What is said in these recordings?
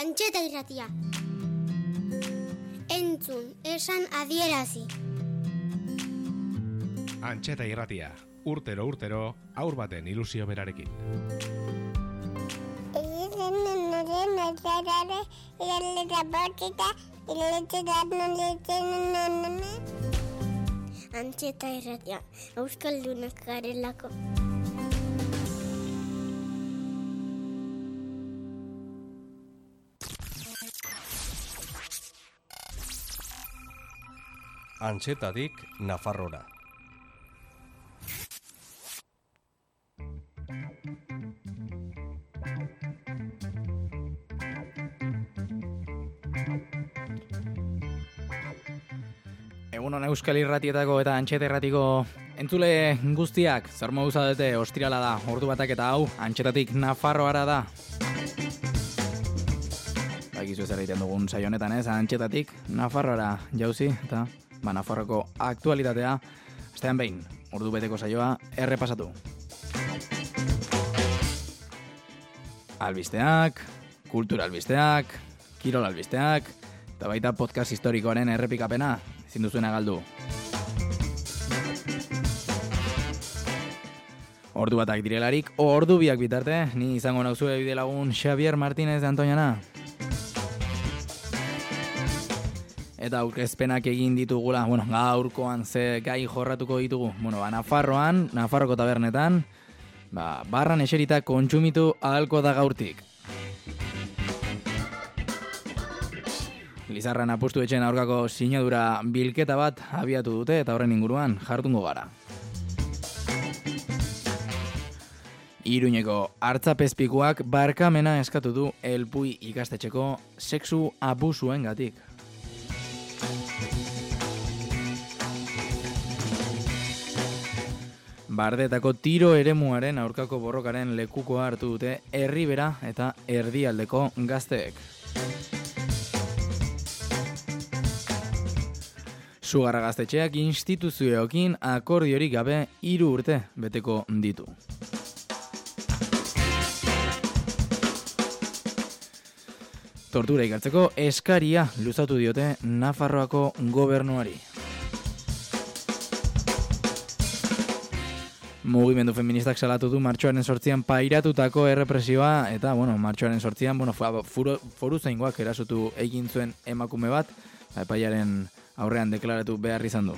Antxeta irratia. Entzun, esan adierazi. Antxeta irratia, urtero urtero, aur baten ilusio berarekin. Antxeta irratia, euskaldunak garelako. Antxetadik Nafarrora. Egun hona Euskal Irratietako eta Antxeta Irratiko entzule guztiak, zer modu zaudete, ostirala da, ordu batak eta hau, Antxetatik Nafarroara da. Bakizu zer egiten dugun saio honetan ez, Antxetatik Nafarroara jauzi, eta ba, Nafarroko aktualitatea, astean behin, ordu beteko saioa, errepasatu. Albisteak, kultura albisteak, kirol albisteak, eta baita podcast historikoaren errepikapena, ezin duzuena galdu. Ordu batak direlarik, ordu biak bitarte, ni izango nauzue bide lagun Xavier Martínez de Antoñana. Eta aurkezpenak egin ditugula, bueno, gaurkoan ze gai jorratuko ditugu. Bueno, ba, Nafarroan, Nafarroko tabernetan, ba, barran eserita kontsumitu ahalko da gaurtik. Lizarran apustu etxen aurkako sinadura bilketa bat abiatu dute eta horren inguruan jartungo gara. Iruñeko hartzapezpikuak barkamena eskatu du elpui ikastetxeko sexu abusuen gatik. Bardetako tiro eremuaren aurkako borrokaren lekukoa hartu dute herribera eta erdialdeko gazteek. Sugarra gaztetxeak instituzioekin akordiorik gabe hiru urte beteko ditu. Tortura ikartzeko eskaria luzatu diote Nafarroako gobernuari. Mugimendu feministak salatu du martxoaren sortzian pairatutako errepresioa eta, bueno, martxoaren sortzian, bueno, furo, foru zaingoak erasotu egin zuen emakume bat, epaiaren aurrean deklaratu behar izan du.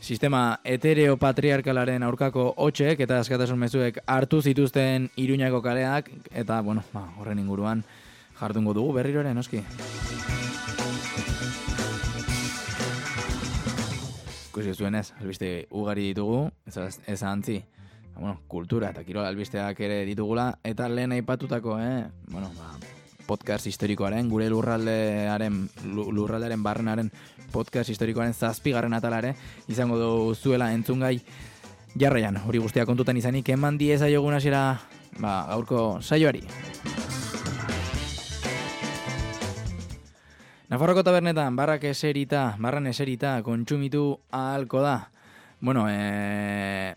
Sistema heteropatriarkalaren aurkako hotxek eta askatasun mezuek hartu zituzten iruñako kaleak eta, bueno, ba, horren inguruan jardungo dugu berriroren, noski. Ikusi zuen ez, albiste ugari ditugu, ez, ez antzi, ba, bueno, kultura eta kirol albisteak ere ditugula, eta lehen aipatutako, eh? bueno, ba, podcast historikoaren, gure lurraldearen, lurraldearen barrenaren podcast historikoaren zazpigarren atalare, izango du zuela entzungai jarraian, hori guztia kontutan izanik, eman dieza jogun hasiera, ba, gaurko saioari. Nafarroko tabernetan, barrak eserita, barran eserita, kontsumitu ahalko da. Bueno, eh,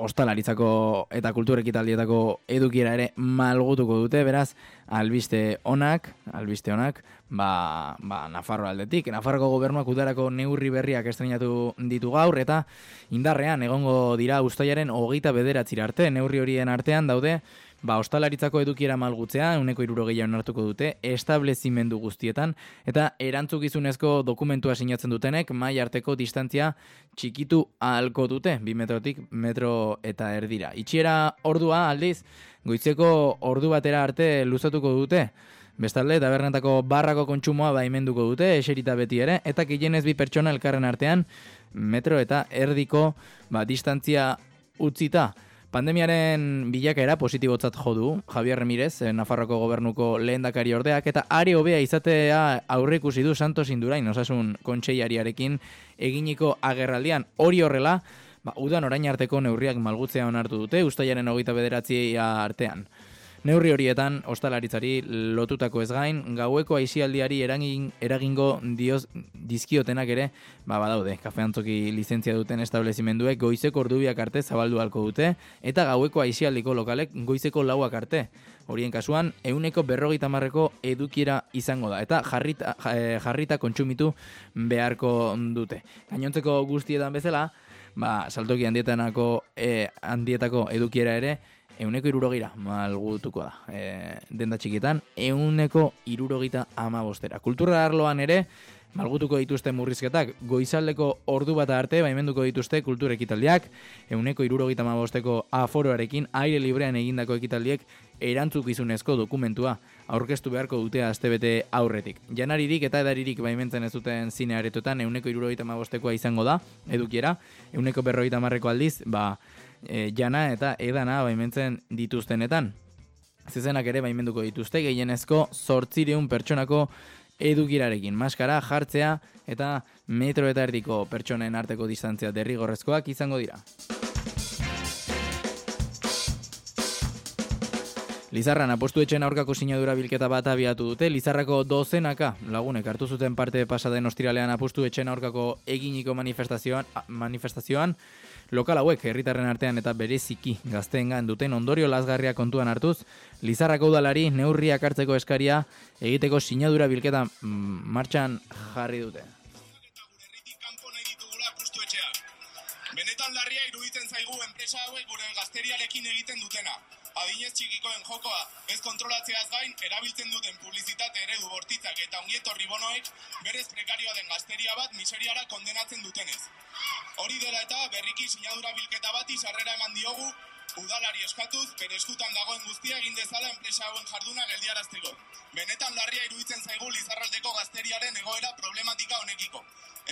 ostalaritzako eta kulturekitaldietako edukiera ere malgutuko dute, beraz, albiste onak, albiste onak, ba, ba Nafarro aldetik. Nafarroko gobernuak udarako neurri berriak estrenatu ditu gaur, eta indarrean egongo dira ustaiaren hogeita bederatzira arte, neurri horien artean daude, Ba, ostalaritzako edukiera malgutzea, uneko iruro gehiago hartuko dute, establezimendu guztietan, eta erantzukizunezko dokumentua sinatzen dutenek, mai arteko distantzia txikitu ahalko dute, bi metrotik metro eta erdira. Itxiera ordua aldiz, goitzeko ordu batera arte luzatuko dute, Bestalde, tabernetako barrako kontsumoa baimenduko dute, eserita beti ere, eta gehienez bi pertsona elkarren artean, metro eta erdiko ba, distantzia utzita. Pandemiaren bilakaera positibotzat jo du Javier Ramirez, eh, Nafarroko gobernuko lehendakari ordeak eta are hobea izatea aurreikusi du Santos Indurain osasun kontseiariarekin eginiko agerraldian. Hori horrela, ba, udan orain arteko neurriak malgutzea onartu dute, ustaiaren hogeita bederatzia artean. Neurri horietan, ostalaritzari lotutako ez gain, gaueko aisialdiari eragin, eragingo dioz, dizkiotenak ere, ba, badaude, kafeantzoki lizentzia duten establezimenduek goizeko ordubiak arte zabaldu halko dute, eta gaueko aisialdiko lokalek goizeko lauak arte. Horien kasuan, euneko berrogeita marreko edukiera izango da, eta jarrita, eh, jarrita kontsumitu beharko dute. Gainontzeko guztietan bezala, ba, saltoki handietanako e, handietako edukiera ere, euneko irurogira malgutuko da. E, denda txikietan, euneko irurogita ama bostera. Kultura arloan ere, malgutuko dituzte murrizketak, goizaldeko ordu bat arte, baimenduko dituzte kultura ekitaldiak, euneko irurogita ama bosteko aforoarekin, aire librean egindako ekitaldiek, erantzukizunezko dokumentua aurkeztu beharko dute astebete aurretik. Janaririk eta edaririk baimentzen ez duten zine aretotan euneko irurogeita mabostekoa izango da, edukiera, euneko berrogeita marreko aldiz, ba, e, jana eta edana baimentzen dituztenetan. Zezenak ere baimenduko dituzte, gehienezko sortzireun pertsonako edukirarekin. Maskara, jartzea eta metro eta erdiko pertsonen arteko distantzia derrigorrezkoak izango dira. Lizarran apostu etxen aurkako sinadura bilketa bat abiatu dute, Lizarrako dozenaka lagunek hartu zuten parte pasaden ostiralean apostu etxen aurkako eginiko manifestazioan, manifestazioan lokal hauek herritarren artean eta bereziki gazteengan duten ondorio lasgarria kontuan hartuz, Lizarrako udalari neurriak hartzeko eskaria egiteko sinadura bilketa mm, martxan jarri dute. Benetan larria iruditzen zaigu enpresa hauek gure gazteriarekin egiten dutena adinez txikikoen jokoa ez kontrolatzeaz gain, erabiltzen duten publizitate eredu bortitzak eta ongietorri bonoek berez prekarioa den gazteria bat miseriara kondenatzen dutenez. Hori dela eta berriki sinadura bilketa bati sarrera eman diogu udalari eskatuz, bere eskutan dagoen guztia egin dezala enpresa hauen jarduna geldiarazteko. Benetan larria iruditzen zaigu Lizarraldeko gazteriaren egoera problematika honekiko.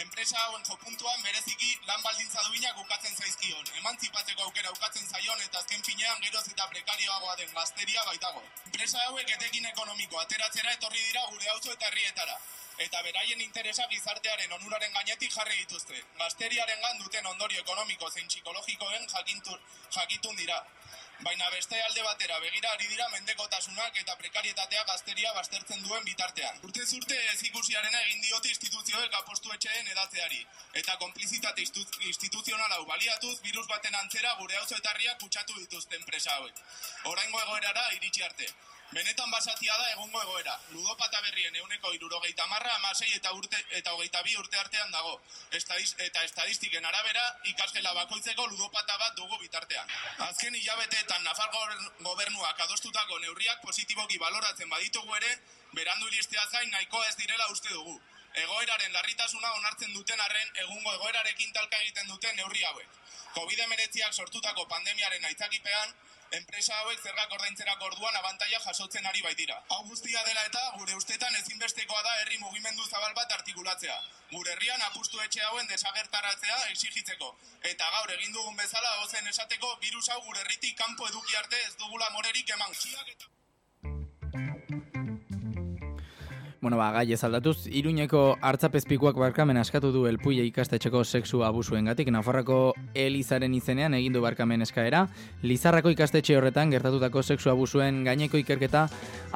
Enpresa hauen jopuntuan bereziki lan baldintza duinak ukatzen zaizkion. Emantzipatzeko aukera ukatzen zaion eta azken finean geroz eta prekarioagoa den gazteria baitago. Enpresa hauek etekin ekonomiko ateratzera etorri dira gure auzo eta herrietara eta beraien interesa gizartearen onuraren gainetik jarri dituzte. Gazteriaren duten ondorio ekonomiko zein psikologikoen jakintur, jakitun dira. Baina beste alde batera begira ari dira mendekotasunak eta prekarietatea gazteria bastertzen duen bitartean. Urte zurte ez ikusiarena egin diote instituzioek apostu etxeen edatzeari. Eta konplizitate instituzional hau baliatuz, virus baten antzera gure hau zoetarriak kutsatu dituzte enpresa hauek. Oraingo egoerara iritsi arte. Benetan basatia da egungo egoera. Ludopata berrien euneko irurogeita marra, amasei eta, urte, eta hogeita bi urte artean dago. Estadiz, eta estadistiken arabera, ikasgela bakoitzeko ludopata bat dugu bitartean. Azken hilabeteetan Nafar gobernuak adostutako neurriak positiboki baloratzen baditugu ere, berandu iristea zain nahiko ez direla uste dugu. Egoeraren larritasuna onartzen duten arren, egungo egoerarekin talka egiten duten neurri hauek. COVID-19 sortutako pandemiaren aitzakipean, enpresa hauek zergak ordaintzerako orduan abantaia jasotzen ari baitira. Hau guztia dela eta gure ustetan ezinbestekoa da herri mugimendu zabal bat artikulatzea. Gure herrian apustu etxe hauen desagertaratzea exigitzeko. Eta gaur egin dugun bezala ozen esateko virus hau gure herritik kanpo eduki arte ez dugula morerik eman. Bueno, ba, gai ez aldatuz, Iruñeko hartzapezpikuak barkamen askatu du elpuia ikastetxeko sexu abusuen gatik, Nafarrako Elizaren izenean egindu barkamen eskaera, Lizarrako ikastetxe horretan gertatutako sexu abusuen gaineko ikerketa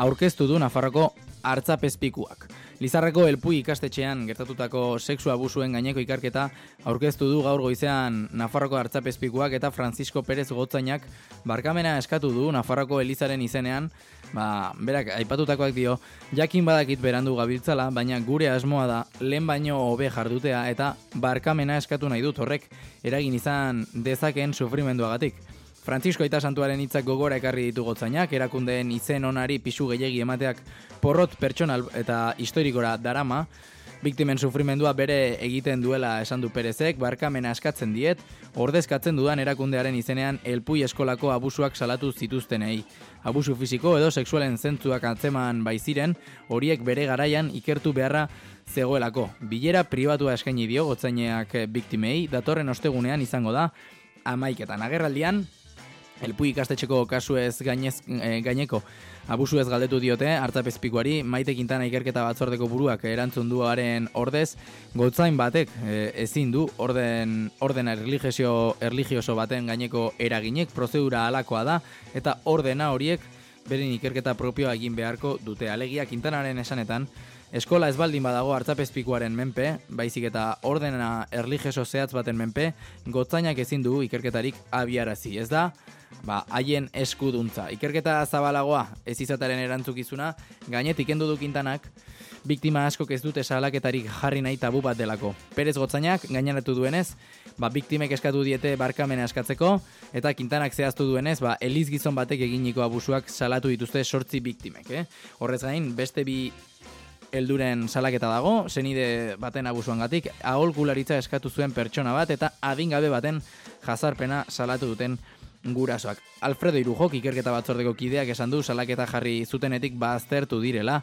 aurkeztu du Nafarrako hartzapezpikuak. Lizarrako elpui ikastetxean gertatutako sexu abusuen gaineko ikerketa aurkeztu du gaur goizean Nafarroko hartzapezpikuak eta Francisco Pérez Gotzainak barkamena eskatu du Nafarroko Elizaren izenean, ba, berak, aipatutakoak dio, jakin badakit berandu gabiltzala, baina gure asmoa da, lehen baino hobe jardutea eta barkamena eskatu nahi dut horrek, eragin izan dezaken sufrimenduagatik. Francisco Aita Santuaren hitzak gogora ekarri ditu gotzainak, erakundeen izen onari pisu gehiegi emateak porrot pertsonal eta historikora darama, Biktimen sufrimendua bere egiten duela esan du Perezek, barkamena askatzen diet, ordezkatzen dudan erakundearen izenean elpui eskolako abusuak salatu zituztenei. Abusu fisiko edo sexualen zentzuak atzeman baiziren, horiek bere garaian ikertu beharra zegoelako. Bilera pribatua eskaini dio gotzaineak biktimei, datorren ostegunean izango da, amaiketan agerraldian, elpui ikastetxeko kasu ez gainez, e, gaineko abusu ez galdetu diote, hartzapezpikuari, maite kintana ikerketa batzordeko buruak erantzun duaren ordez, gotzain batek e, ezin du orden, ordena erligioso, erligioso baten gaineko eraginek, prozedura alakoa da, eta ordena horiek berin ikerketa propioa egin beharko dute. Alegia Quintanaren esanetan, eskola ez baldin badago hartzapezpikuaren menpe, baizik eta ordena erligioso zehatz baten menpe, gotzainak ezin du ikerketarik abiarazi, ez da? Ba, haien eskuduntza. Ikerketa zabalagoa ez izataren erantzukizuna, gainetik endu du Quintanak, biktima askok ez dute salaketarik jarri nahi tabu bat delako. Perez gotzainak gaineratu duenez, ba, biktimek eskatu diete barkamena eskatzeko, eta Quintanak zehaztu duenez, ba, eliz gizon batek eginiko abusuak salatu dituzte sortzi biktimek. Eh? Horrez gain, beste bi helduren salaketa dago, zenide baten abusuangatik, aholkularitza eskatu zuen pertsona bat, eta adingabe baten jazarpena salatu duten gurasoak. Alfredo Irujok ikerketa batzordeko kideak esan du salaketa jarri zutenetik baztertu direla,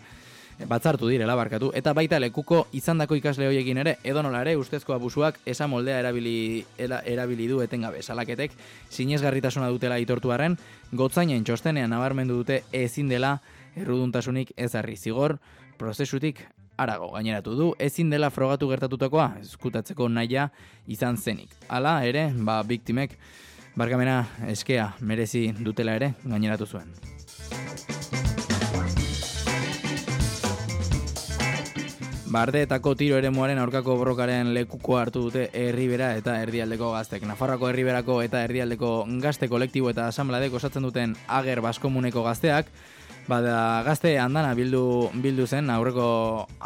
batzartu direla barkatu, eta baita lekuko izandako ikasle hoiekin ere, edonola ere ustezko abusuak esa moldea erabili, era, erabili du etengabe. Salaketek sinesgarritasuna dutela itortuaren, gotzainen txostenean nabarmendu dute ezin dela erruduntasunik ezarri zigor, prozesutik arago gaineratu du, ezin dela frogatu gertatutakoa, eskutatzeko naia izan zenik. Hala ere, ba, biktimek, barkamena eskea merezi dutela ere gaineratu zuen. Bardeetako tiro ere muaren aurkako borrokaren lekuko hartu dute herribera eta erdialdeko gaztek. Nafarrako herriberako eta erdialdeko gazte kolektibo eta asamladeko osatzen duten ager baskomuneko gazteak, bada gazte andana bildu, bildu zen aurreko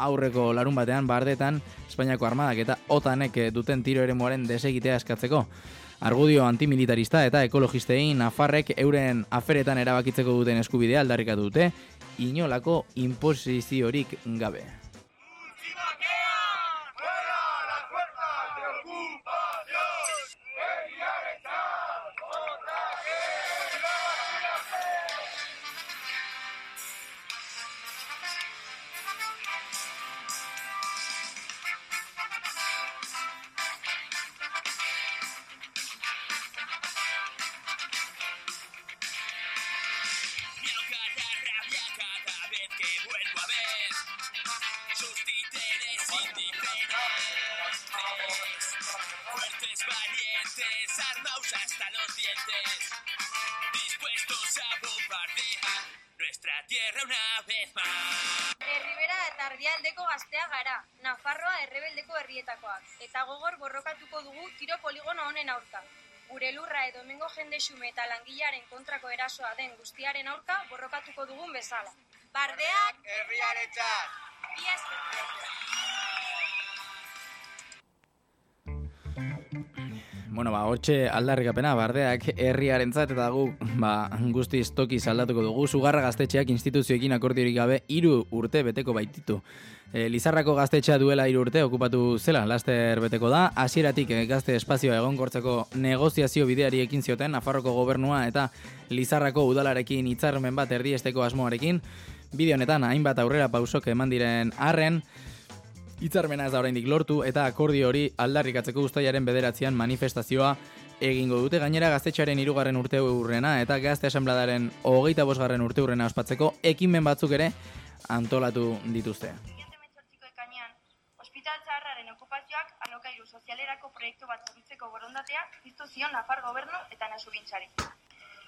aurreko larun batean bardetan Espainiako armadak eta otanek duten tiro ere muaren desegitea eskatzeko. Argudio antimilitarista eta ekologistein Nafarrek euren aferetan erabakitzeko duten eskubidea aldarrikatu dute, inolako imposiziorik gabe. Edo hemengo jende xume eta langilearen kontrako erasoa den guztiaren aurka borrokatuko dugun bezala. Bardeak herriarentzat. Bi Bueno, ba, hortxe aldarrikapena, bardeak herriarentzat eta gu, ba, guztiz toki aldatuko dugu. Sugarra gaztetxeak instituzioekin akordiorik gabe hiru urte beteko baititu. E, Lizarrako gaztetxea duela hiru urte okupatu zela, laster beteko da. Hasieratik eh, gazte espazioa egonkortzeko negoziazio bideari ekin zioten, Nafarroko gobernua eta Lizarrako udalarekin hitzarmen bat erdiesteko asmoarekin. Bide honetan, hainbat aurrera pausok eman diren arren, Hitzarmena ez da oraindik lortu eta akordio hori aldarrikatzeko ustaiaren bederatzean manifestazioa egingo dute gainera gaztetxearen hirugarren urte urrena eta gazte asambladaren hogeita bosgarren urte urrena ospatzeko ekinmen batzuk ere antolatu dituzte. Siguiente metzortziko ekainean, ospital zaharraren okupazioak alokairu sozialerako proiektu bat burutzeko borondatea piztu zion Nafar gobernu eta nasubintzari.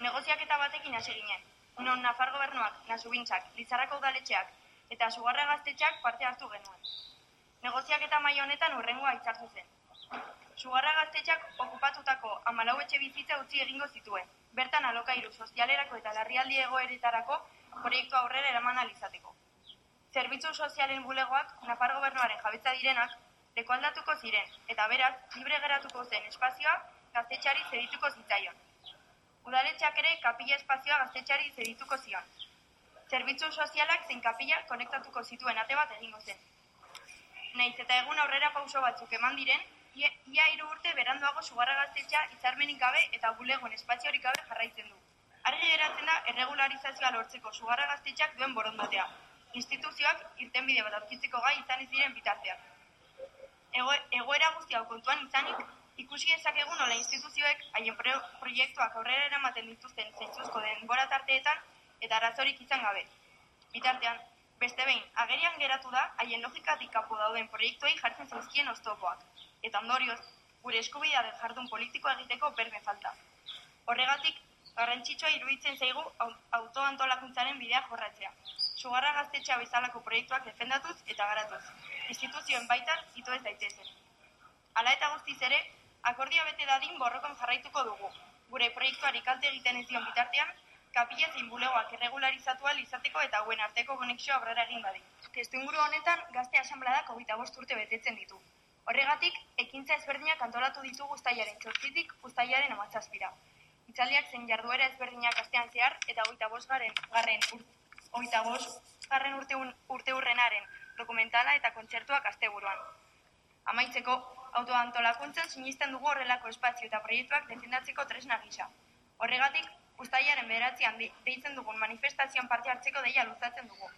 Negoziaketa batekin hasi ginen, non Nafar gobernuak, nasubintzak, Lizarrako udaletxeak eta sugarra gaztetxeak parte hartu genuen. Negoziaketa maila honetan urrengoa hitzartu zen. Sugarra gaztetxak okupatutako amalau etxe bizitza utzi egingo zituen, bertan alokairu sozialerako eta larrialdi egoeretarako proiektu aurrera eraman ahal izateko. Zerbitzu sozialen bulegoak Nafar gobernuaren jabetza direnak lekualdatuko ziren eta beraz libre geratuko zen espazioa gaztetxari zedituko zitzaion. Udaletxeak ere kapila espazioa gaztetxari zedituko zion. Zerbitzu sozialak zein kapila konektatuko zituen ate bat egingo zen. Naiz eta egun aurrera pauso batzuk eman diren, ia, hiru urte beranduago sugarra gaztetxa hitzarmenik gabe eta bulegoen espaziorik gabe jarraitzen du. Argi geratzen da erregularizazioa lortzeko sugarra gaztetxak duen borondatea. Instituzioak irtenbide bat aurkitzeko gai izan ez diren bitartean. Ego, egoera guzti hau kontuan izanik, ikusi dezakegu nola instituzioek haien pro, proiektuak aurrera eramaten dituzten zentzuzko denbora tarteetan eta arazorik izan gabe. Bitartean, beste behin, agerian geratu da haien logikatik kapo dauden proiektuei jartzen zaizkien oztopoak. Eta ondorioz, gure eskubidea den jardun politikoa egiteko berme falta. Horregatik, garrantzitsua iruditzen zaigu au- autoantolakuntzaren bidea jorratzea. Sugarra gaztetxea bezalako proiektuak defendatuz eta garatuz. Instituzioen baitan ito ez daitezen. Hala eta guztiz ere, akordia bete dadin borrokon jarraituko dugu. Gure proiektuari kalte egiten ez dion bitartean, kapila zein bulegoak erregularizatua izateko eta hauen arteko konexioa aurrera egin badi. Testuinguru honetan, gazte asanbladak hogeita bost urte betetzen ditu. Horregatik, ekintza ezberdinak antolatu ditugu ustailaren txortzitik ustailaren amatzazpira. Itzaldiak zein jarduera ezberdinak astean zehar eta hogeita bost garen, garren, hogeita bost garren urte, urte urrenaren dokumentala eta kontzertuak asteburuan. Amaitzeko, autoantolakuntzan sinisten dugu horrelako espazio eta proiektuak defendatzeko tresna gisa. Horregatik, ustailaren bederatzean de- deitzen dugun manifestazioan parte hartzeko deia luzatzen dugu.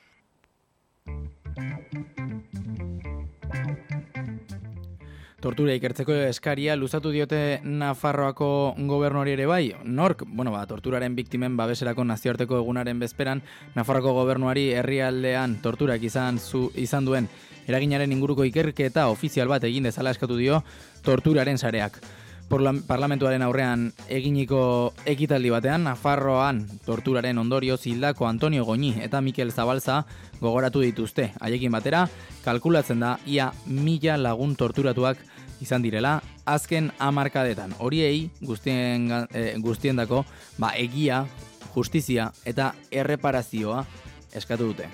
Tortura ikertzeko eskaria luzatu diote Nafarroako gobernuari ere bai. Nork, bueno, ba, torturaren biktimen babeserako nazioarteko egunaren bezperan Nafarroako gobernuari herrialdean torturak izan zu, izan duen eraginaren inguruko ikerketa ofizial bat egin dezala eskatu dio torturaren sareak. Parlamentuaren aurrean eginiko ekitaldi batean, Nafarroan torturaren ondorioz hildako Antonio Goñi eta Mikel Zabalza gogoratu dituzte. Haiekin batera, kalkulatzen da ia mila lagun torturatuak izan direla azken hamarkadetan. Horiei guztien, e, guztiendako ba, egia, justizia eta erreparazioa eskatu dute.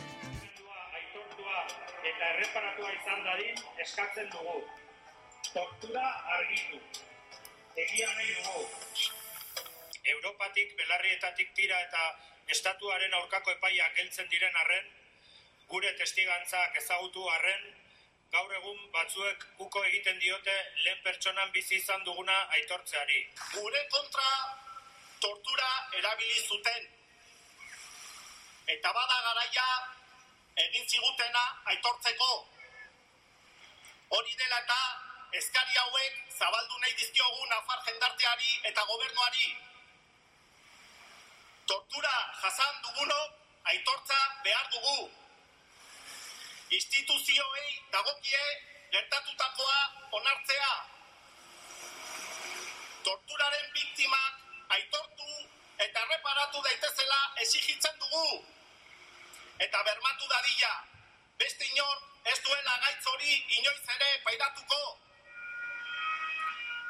eta erreparatua izan dadin eskatzen dugu. Tortura argitu. Egia nahi dugu. Europatik, belarrietatik tira eta estatuaren aurkako epaiak heltzen diren arren, gure testigantzak ezagutu arren, gaur egun batzuek uko egiten diote lehen pertsonan bizi izan duguna aitortzeari. Gure kontra tortura erabili zuten. Eta bada garaia egin zigutena aitortzeko. Hori dela eta eskari hauek zabaldu nahi dizkiogu Nafar jendarteari eta gobernuari. Tortura jasan dugunok aitortza behar dugu. Instituzioei dagokie gertatutakoa onartzea. Torturaren biktimak aitortu eta erreparatu daitezela exigitzen dugu. Eta bermatu dadila, beste inor ez duela gaitz hori inoiz ere pairatuko.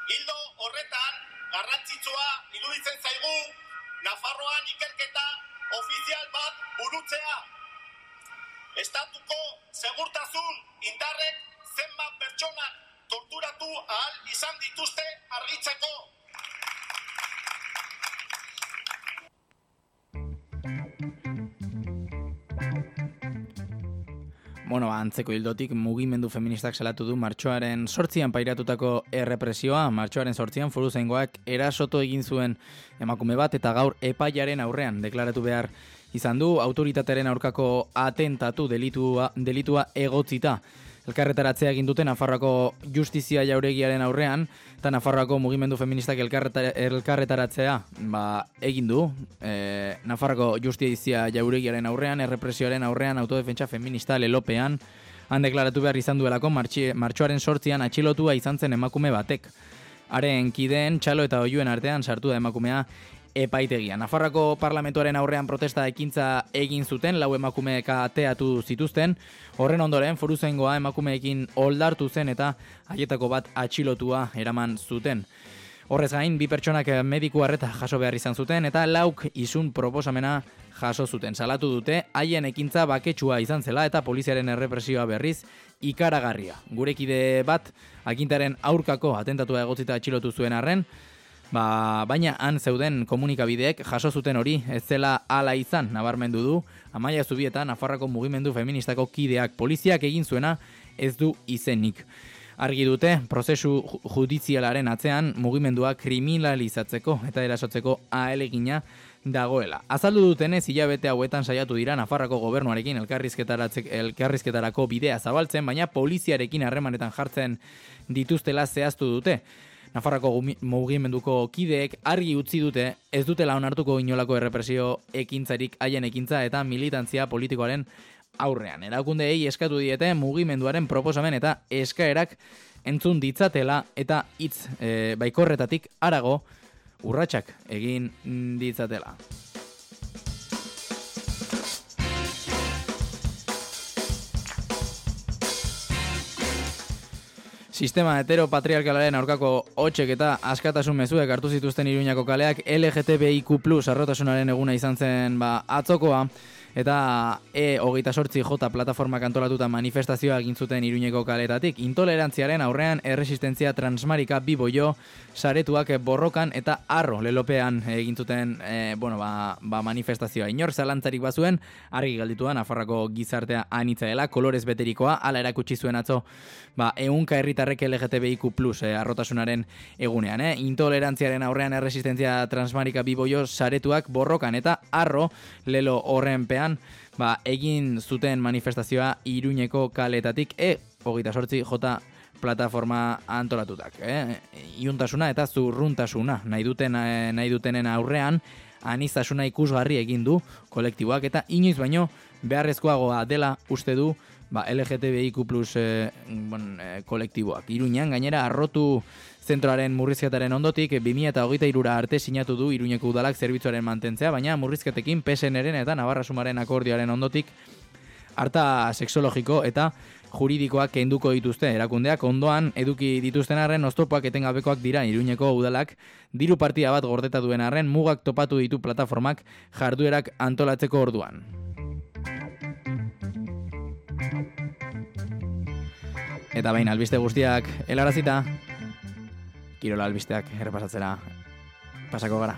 Hildo horretan, garrantzitsua iruditzen zaigu, Nafarroan ikerketa ofizial bat burutzea. Estatuko segurtasun indarrek zenbat pertsonak torturatu ahal izan dituzte argitzeko. Bueno, antzeko hildotik mugimendu feministak salatu du martxoaren sortzian pairatutako errepresioa, martxoaren sortzian foru zaingoak erasoto egin zuen emakume bat eta gaur epaiaren aurrean deklaratu behar izan du autoritatearen aurkako atentatu delitua, delitua egotzita. Elkarretaratzea egin dute Nafarroako justizia jauregiaren aurrean, eta Nafarroako mugimendu feministak elkarreta- elkarretaratzea ba, egin du. E, Nafarroako justizia jauregiaren aurrean, errepresioaren aurrean, autodefentsa feminista lelopean, han deklaratu behar izan duelako martxoaren sortzian atxilotua izan zen emakume batek. Haren kideen, txalo eta oiuen artean sartu da emakumea epaitegia. Nafarrako parlamentuaren aurrean protesta ekintza egin zuten, lau emakumeek ateatu zituzten, horren ondoren foruzengoa emakumeekin oldartu zen eta haietako bat atxilotua eraman zuten. Horrez gain, bi pertsonak mediku harreta jaso behar izan zuten eta lauk isun proposamena jaso zuten. Salatu dute, haien ekintza baketsua izan zela eta poliziaren errepresioa berriz ikaragarria. Gurekide bat, akintaren aurkako atentatua egotzita atxilotu zuen arren, Ba, baina han zeuden komunikabideek jaso zuten hori ez zela hala izan nabarmendu du Amaia Zubieta Nafarrako mugimendu feministako kideak poliziak egin zuena ez du izenik. Argi dute, prozesu ju- judizialaren atzean mugimendua kriminalizatzeko eta erasotzeko ahalegina dagoela. Azaldu dutenez hilabete hauetan saiatu dira Nafarrako gobernuarekin elkarrizketarako bidea zabaltzen, baina poliziarekin harremanetan jartzen dituztela zehaztu dute. Nafarrako mugimenduko kideek argi utzi dute ez dutela onartuko inolako errepresio ekintzarik haien ekintza eta militantzia politikoaren aurrean. Erakundeei eskatu diete mugimenduaren proposamen eta eskaerak entzun ditzatela eta hitz e, baikorretatik arago urratsak egin ditzatela. Sistema heteropatriarkalaren aurkako hotxek eta askatasun mezuek hartu zituzten Iruñako kaleak LGTBIQ+, arrotasunaren eguna izan zen ba, atzokoa, eta E hogeita sortzi J plataformak antolatuta manifestazioa egin zuten Iruñeko kaletatik. Intolerantziaren aurrean erresistentzia transmarika biboio saretuak borrokan eta arro lelopean egin zuten e, bueno, ba, ba manifestazioa. Inor zalantzarik bazuen, argi galdituan, Nafarrako gizartea anitza dela, kolorez beterikoa, ala erakutsi zuen atzo, ba, eunka herritarrek LGTBIQ plus e, arrotasunaren egunean. Eh? Intolerantziaren aurrean erresistentzia transmarika biboio saretuak borrokan eta arro lelo horrenpean ba, egin zuten manifestazioa Iruñeko kaletatik e hogeita sortzi jota plataforma antolatutak. Eh? Iuntasuna eta zurruntasuna nahi, duten, eh, nahi dutenen aurrean aniztasuna ikusgarri egin du kolektiboak eta inoiz baino beharrezkoagoa dela uste du ba, LGTBIQ plus eh, bon, eh, kolektiboak. Iruñan gainera arrotu zentroaren murrizketaren ondotik 2000 eta hogeita irura arte sinatu du Iruñeko udalak zerbitzuaren mantentzea, baina murrizketekin PSNren eta Navarra Sumaren akordioaren ondotik harta sexologiko eta juridikoak kenduko dituzte erakundeak ondoan eduki dituzten arren oztopoak etengabekoak dira Iruñeko udalak diru partia bat gordeta duen arren mugak topatu ditu plataformak jarduerak antolatzeko orduan. Eta bain albiste guztiak helarazita Kirola albisteak errepasatzera pasako gara.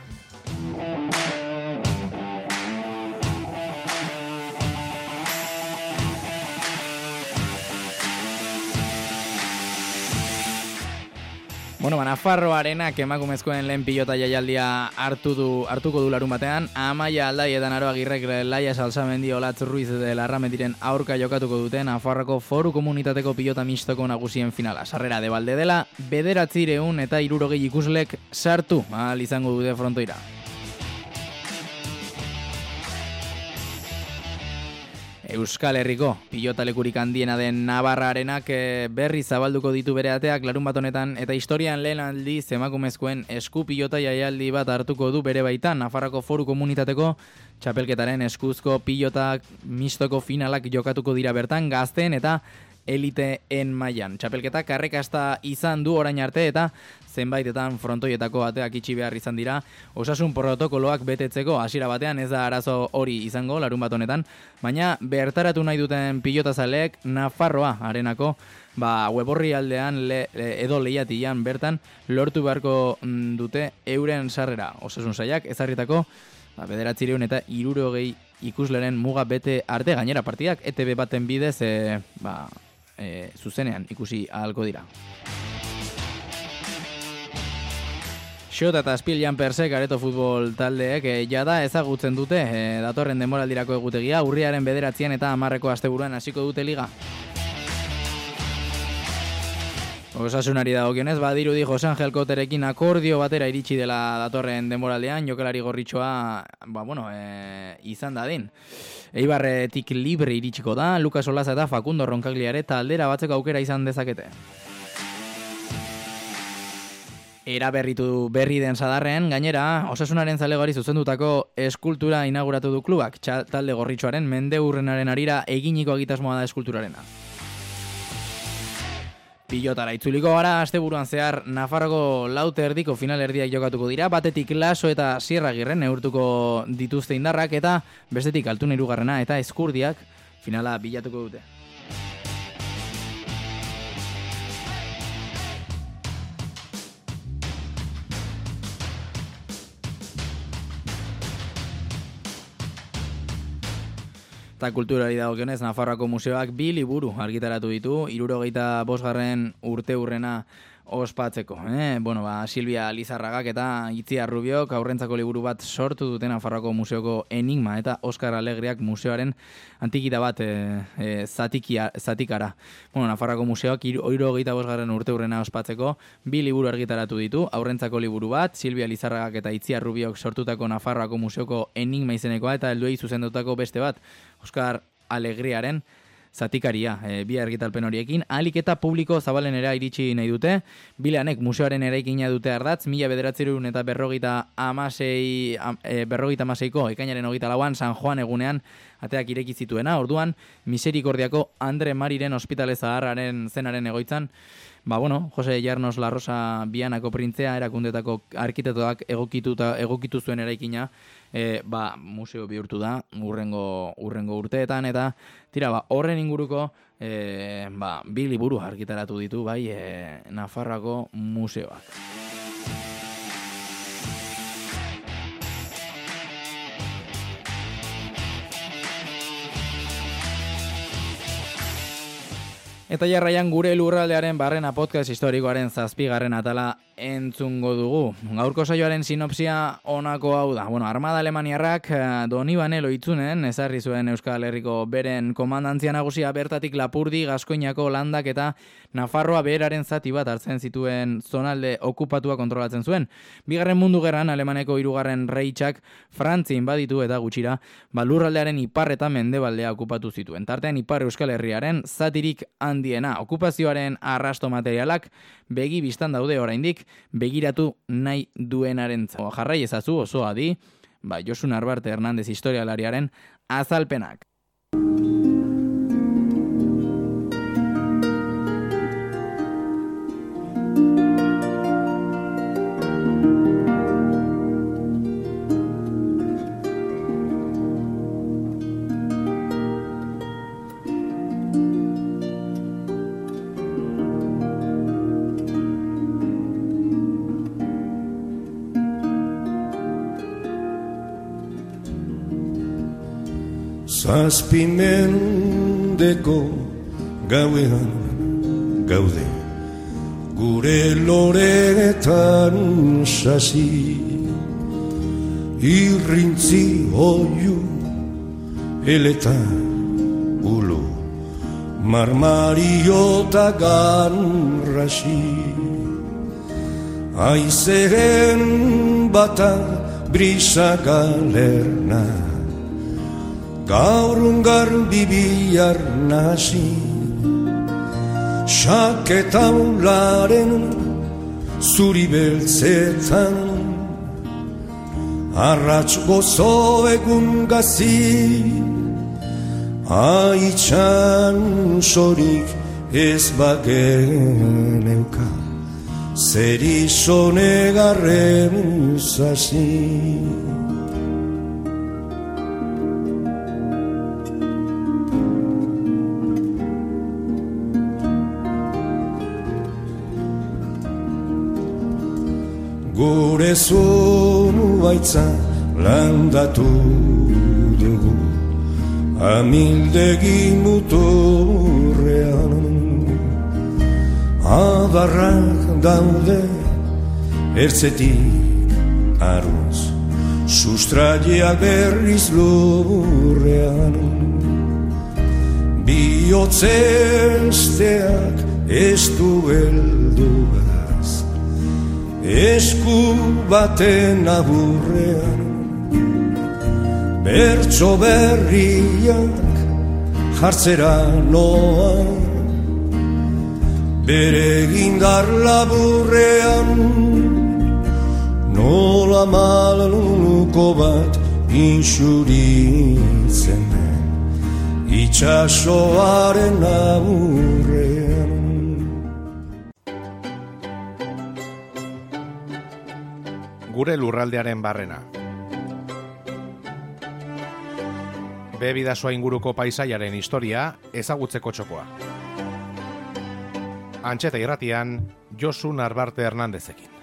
Bueno, ba, Nafarroarenak emakumezkoen lehen pilota jaialdia hartu du, hartuko du larun batean. Amaia aldai edan aroa girrek laia salsamendi olatz ruiz de larrametiren aurka jokatuko duten Nafarroko foru komunitateko pilota mistoko nagusien finala. Sarrera de balde dela, bederatzireun eta irurogei ikuslek sartu, ahal izango dute frontoira. Euskal Herriko pilotalekurik handiena den Navarrarenak e, berri zabalduko ditu bere ateak larun bat honetan eta historian lehen aldiz emakumezkoen esku pilota jaialdi bat hartuko du bere baitan Nafarroko foru komunitateko txapelketaren eskuzko pilotak mistoko finalak jokatuko dira bertan gazten eta eliteen mailan. Txapelketa karrekasta izan du orain arte eta zenbaitetan frontoietako ateak itxi behar izan dira. Osasun protokoloak betetzeko hasiera batean ez da arazo hori izango larun bat honetan, baina bertaratu nahi duten pilotazaleek Nafarroa arenako ba, weborri aldean le, edo lehiatian bertan lortu beharko mm, dute euren sarrera. Osasun saiak ezarritako ba, bederatzireun eta irurogei ikusleren muga bete arte gainera partidak ETB baten bidez e, ba, e, zuzenean ikusi ahalko dira. Xota eta Spilian Persek areto futbol taldeek e, jada ezagutzen dute e, datorren demoraldirako egutegia urriaren bederatzean eta amarreko asteburuan hasiko dute liga. Osasunari dagokionez, badiru di Jose Angel Koterekin akordio batera iritsi dela datorren denboraldean, jokalari gorritxoa, ba, bueno, e, izan dadin. Eibarretik libre iritsiko da, Lukas Olaza eta Facundo Roncagliare taldera batzeko aukera izan dezakete. Era berritu berri den sadarren, gainera, osasunaren zalegari zuzendutako eskultura inauguratu du klubak, talde gorritxoaren mende urrenaren arira eginiko egitasmoa da eskulturarena. Pilotara itzuliko gara, asteburuan zehar Nafarroko laute erdiko final erdiak jokatuko dira, batetik laso eta sierra girren neurtuko dituzte indarrak eta bestetik altun irugarrena eta eskurdiak finala bilatuko dute. Eta kulturari dagokionez, Nafarroako museoak bi liburu argitaratu ditu, irurogeita bosgarren urte urrena ospatzeko. Eh? Bueno, ba, Silvia Lizarragak eta Itzia Rubiok aurrentzako liburu bat sortu duten Nafarroako museoko enigma eta Oskar Alegriak museoaren antikita bat e, e, zatikia, zatikara. Bueno, Nafarroako museoak irurogeita bosgarren urte urrena ospatzeko bi liburu argitaratu ditu, aurrentzako liburu bat, Silvia Lizarragak eta Itzia Rubiok sortutako Nafarroako museoko enigma izenekoa eta helduei zuzendutako beste bat, Oskar Alegriaren zatikaria e, bi argitalpen horiekin, alik eta publiko zabalenera iritsi nahi dute, bilanek museoaren eraikina dute ardatz, mila bederatzerun eta berrogita amasei, am, e, berrogita amaseiko, ekainaren hogita lauan, San Juan egunean, ateak ireki zituena, orduan, miserikordiako Andre Mariren ospitale zaharraren zenaren egoitzan, Ba, bueno, Jose Jarnos La Rosa Bianako printzea erakundetako arkitetoak egokituta egokitu zuen eraikina, e, ba, museo bihurtu da urrengo urrengo urteetan eta tira ba, horren inguruko e, ba, bi liburu argitaratu ditu bai e, Nafarroako museoak. Eta jarraian gure lurraldearen barrena podcast historikoaren zazpigarren atala entzungo dugu. Gaurko saioaren sinopsia honako hau da. Bueno, Armada Alemaniarrak eh, Donibane loitzunen ezarri zuen Euskal Herriko beren komandantzia nagusia bertatik Lapurdi, Gaskoinako landak eta Nafarroa beheraren zati bat hartzen zituen zonalde okupatua kontrolatzen zuen. Bigarren mundu gerran Alemaneko hirugarren reitxak Frantzi inbaditu eta gutxira ba, lurraldearen ipar eta mendebaldea okupatu zituen. Tartean ipar Euskal Herriaren zatirik handiena okupazioaren arrasto materialak begi biztan daude oraindik begiratu nahi duenaren jarrai ezazu oso adi, ba, Josun Arbarte Hernandez historialariaren azalpenak. Zazpimendeko gauean gaude. Gure loretan sasi. Irrintzi oiu eleta ulu Marmariota ganrasi Aizeren bata brisa galerna Gaur ungar bibiar nasi Saketaularen zuri beltzetan. Arratx gozo egun gazi Aitxan sorik ez bagen euka. Zer izonegarren zasi Gure zonu baitza landatu dugu. Amildegi muturrean. Adarrak daude ertzetik aruz Sustraiak berriz lurrean. Biotzesteak ez du heldugaz Esku baten aburrean Bertso berriak jartzera noa Bere gindar laburrean Nola malaluko bat insuritzen den Itxasoaren aburrean Gure lurraldearen barrena. Bebidasoa inguruko paisaiaren historia ezagutzeko txokoa. Antxeta irratian, Josu Narbarte Hernandezekin.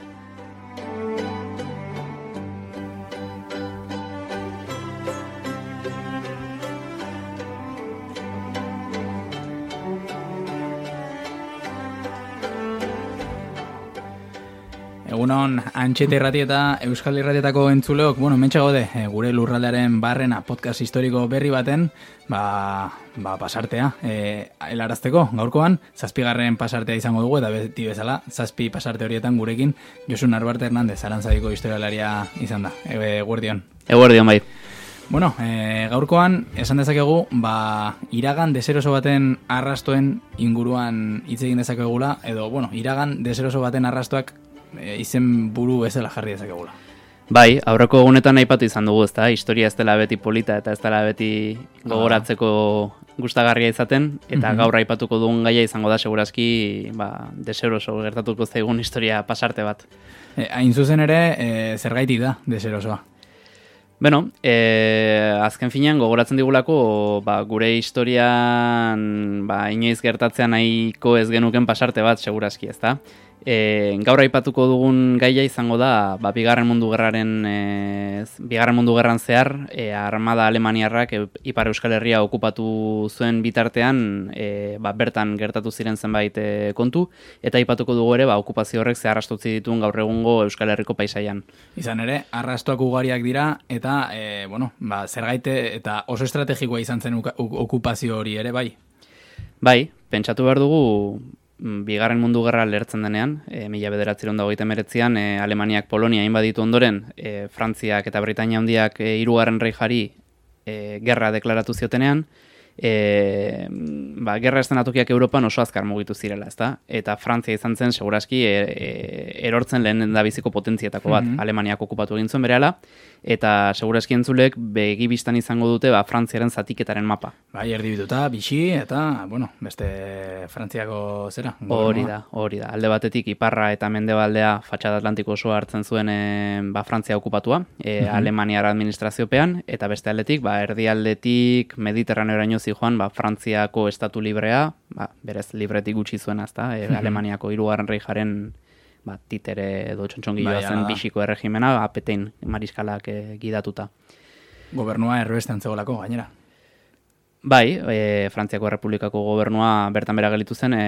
Egunon, antxete irrati eta Euskal Irratietako entzuleok, bueno, mentxe gaude, e, gure lurraldearen barrena podcast historiko berri baten, ba, ba pasartea, e, helarazteko, gaurkoan, zazpigarren pasartea izango dugu, eta beti bezala, zazpi pasarte horietan gurekin, Josu Narbarte Hernandez, arantzadiko historialaria izan da, e, guardion. Eguerdion bai. Bueno, e, gaurkoan, esan dezakegu, ba, iragan deseroso baten arrastoen inguruan hitz egin dezakegula, edo, bueno, iragan deseroso baten arrastoak izen buru bezala jarri dezakegula. Bai, aurreko egunetan aipatu izan dugu, ezta? Historia ez dela beti polita eta ez dela beti gogoratzeko gustagarria izaten eta Mhm. gaur aipatuko dugun gaia izango da segurazki, ba, deseroso gertatuko zaigun historia pasarte bat. E, hain zuzen ere, e, zergaitik da deserosoa. Bueno, e, azken finean gogoratzen digulako ba, gure historian ba, inoiz gertatzea nahiko ez genuken pasarte bat segurazki, ezta? E, gaur aipatuko dugun gaia izango da ba, bigarren mundu gerraren e, bigarren mundu gerran zehar e, armada alemaniarrak e, Ipar Euskal Herria okupatu zuen bitartean e, ba, bertan gertatu ziren zenbait e, kontu eta aipatuko dugu ere ba, okupazio horrek zehar astutzi dituen gaur egungo Euskal Herriko paisaian. Izan ere, arrastoak ugariak dira, eta, e, bueno, ba, zergaite eta oso estrategikoa izan zen okupazio hori ere, bai. Bai, pentsatu behar dugu bigarren mundu gerra lertzen denean, e, mila bederatzeron dagoita meretzian, e, Alemaniak Polonia inbaditu ondoren, e, Frantziak eta Britainia handiak e, hirugarren reijari e, gerra deklaratu ziotenean, e, ba, gerra estenatokiak Europan oso azkar mugitu zirela, ezta? Eta Frantzia izan zen, seguraski, e, e, erortzen lehen da biziko potentzietako bat, Mhm. Alemaniak okupatu egin zuen berehala, eta seguraski entzulek begibistan izango dute ba, Frantziaren zatiketaren mapa. Bai, erdibituta, bixi, eta, bueno, beste Frantziako zera. Hori da, hori da. Alde batetik iparra eta mendebaldea fatxada atlantiko osoa hartzen zuen e, ba, Frantzia okupatua, e, Mhm. Alemaniar administraziopean, eta beste aldetik, ba, erdialdetik mediterraneoraino zijoan, ba, Frantziako estatu librea, ba, berez libretik gutxi zuen azta, e, Mhm. Alemaniako hirugarren reijaren ba, titere edo txontxongilloa Bai, zen bisiko erregimena, apetein mariskalak e, gidatuta. Gobernua erroesten zegoelako, gainera. Bai, e, Frantziako Errepublikako gobernua bertan bera gelitu zen, e,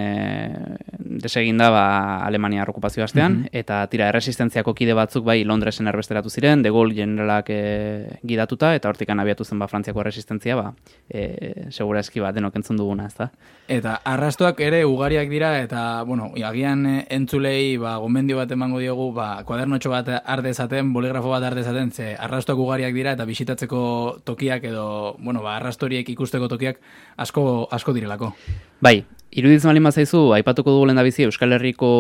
deseginda ba, Alemania okupazio astean, Mhm. eta tira erresistentziako kide batzuk bai Londresen erbesteratu ziren, De Gaulle generalak e, gidatuta, eta hortikan abiatu zen ba, Frantziako erresistentzia, ba, e, segura eski ba, denok entzun duguna, ez da? Eta arrastoak ere ugariak dira, eta, bueno, agian eh, entzulei, ba, gomendio bat emango diogu, ba, kuadernotxo bat ardezaten, boligrafo bat ardezaten, ze arrastoak ugariak dira, eta bisitatzeko tokiak edo, bueno, ba, arrastoriek ikusteko tokiak asko, asko direlako. Bai, iruditzen baldin bazaizu, aipatuko dugu lehen bizi Euskal Herriko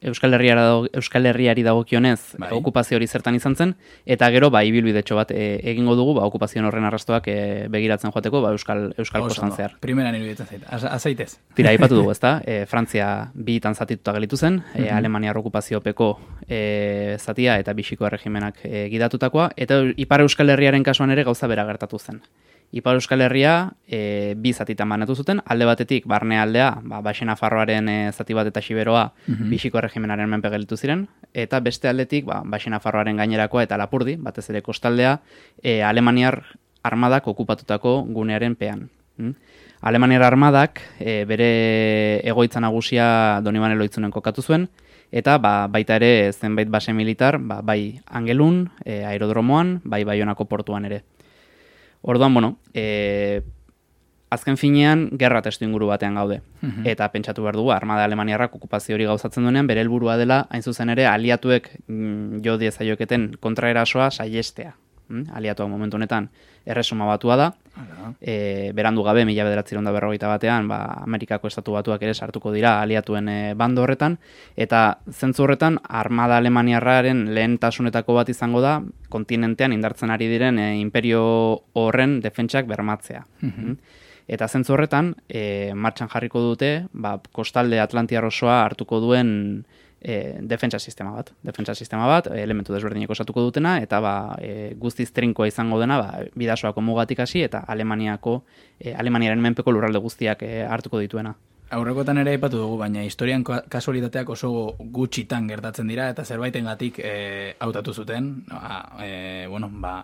Euskal Herriara dago, Euskal Herriari dagokionez Bai. okupazio hori zertan izan zen eta gero ba ibilbidetxo bat e, egingo dugu ba okupazio horren arrastoak e, begiratzen joateko ba Euskal Euskal kostan zehar. Primeran iruditzen zait. Az- Azaitez. Tira, aipatu dugu, ezta? E, Frantzia bi hitan zatituta gelitu zen, e, Mhm. Alemaniar okupaziopeko e, zatia eta bisiko erregimenak e, gidatutakoa, eta Ipar Euskal Herriaren kasuan ere gauza bera gertatu zen. Ipar Euskal Herria e, bi zatitan banatu zuten, alde batetik barne aldea, ba, Baxena Farroaren e, zati bat eta Xiberoa Mhm. bisiko erregimenaren menpe gelditu ziren, eta beste aldetik ba, Baxena Farroaren gainerakoa eta Lapurdi, batez ere kostaldea, e, Alemaniar armadak okupatutako gunearen pean. Mm? Alemaniar armadak e, bere egoitza nagusia Donibane Loitzunen kokatu zuen, eta ba, baita ere zenbait base militar, ba, bai Angelun, e, aerodromoan, bai Baionako portuan ere. Orduan, bueno, e, azken finean gerra testu inguru batean gaude. Mhm. Eta pentsatu behar dugu, armada alemaniarrak okupazio hori gauzatzen duenean, bere helburua dela, hain zuzen ere, aliatuek mm, jo diezaioketen kontraerasoa saiestea. Mm? Aliatuak momentu honetan erresuma batua da, Hala. e, berandu gabe, mila bederatziron da berrogeita batean, ba, Amerikako estatu batuak ere sartuko dira aliatuen e, bando horretan, eta zentzu horretan, armada alemaniarraren lehentasunetako bat izango da, kontinentean indartzen ari diren e, imperio horren defentsak bermatzea. Mhm. Eta zentzu horretan, e, martxan jarriko dute, ba, kostalde Atlantiar osoa hartuko duen e, defentsa sistema bat. Defentsa sistema bat, elementu desberdinek osatuko dutena, eta ba, e, guztiz trinkoa izango dena, ba, bidasoako mugatik hasi, eta Alemaniako, e, Alemaniaren menpeko lurralde guztiak e, hartuko dituena. Aurrekotan ere aipatu dugu, baina historian ka- kasualitateak oso gutxitan gertatzen dira, eta zerbaitengatik e, hautatu zuten, ba, e, bueno, ba,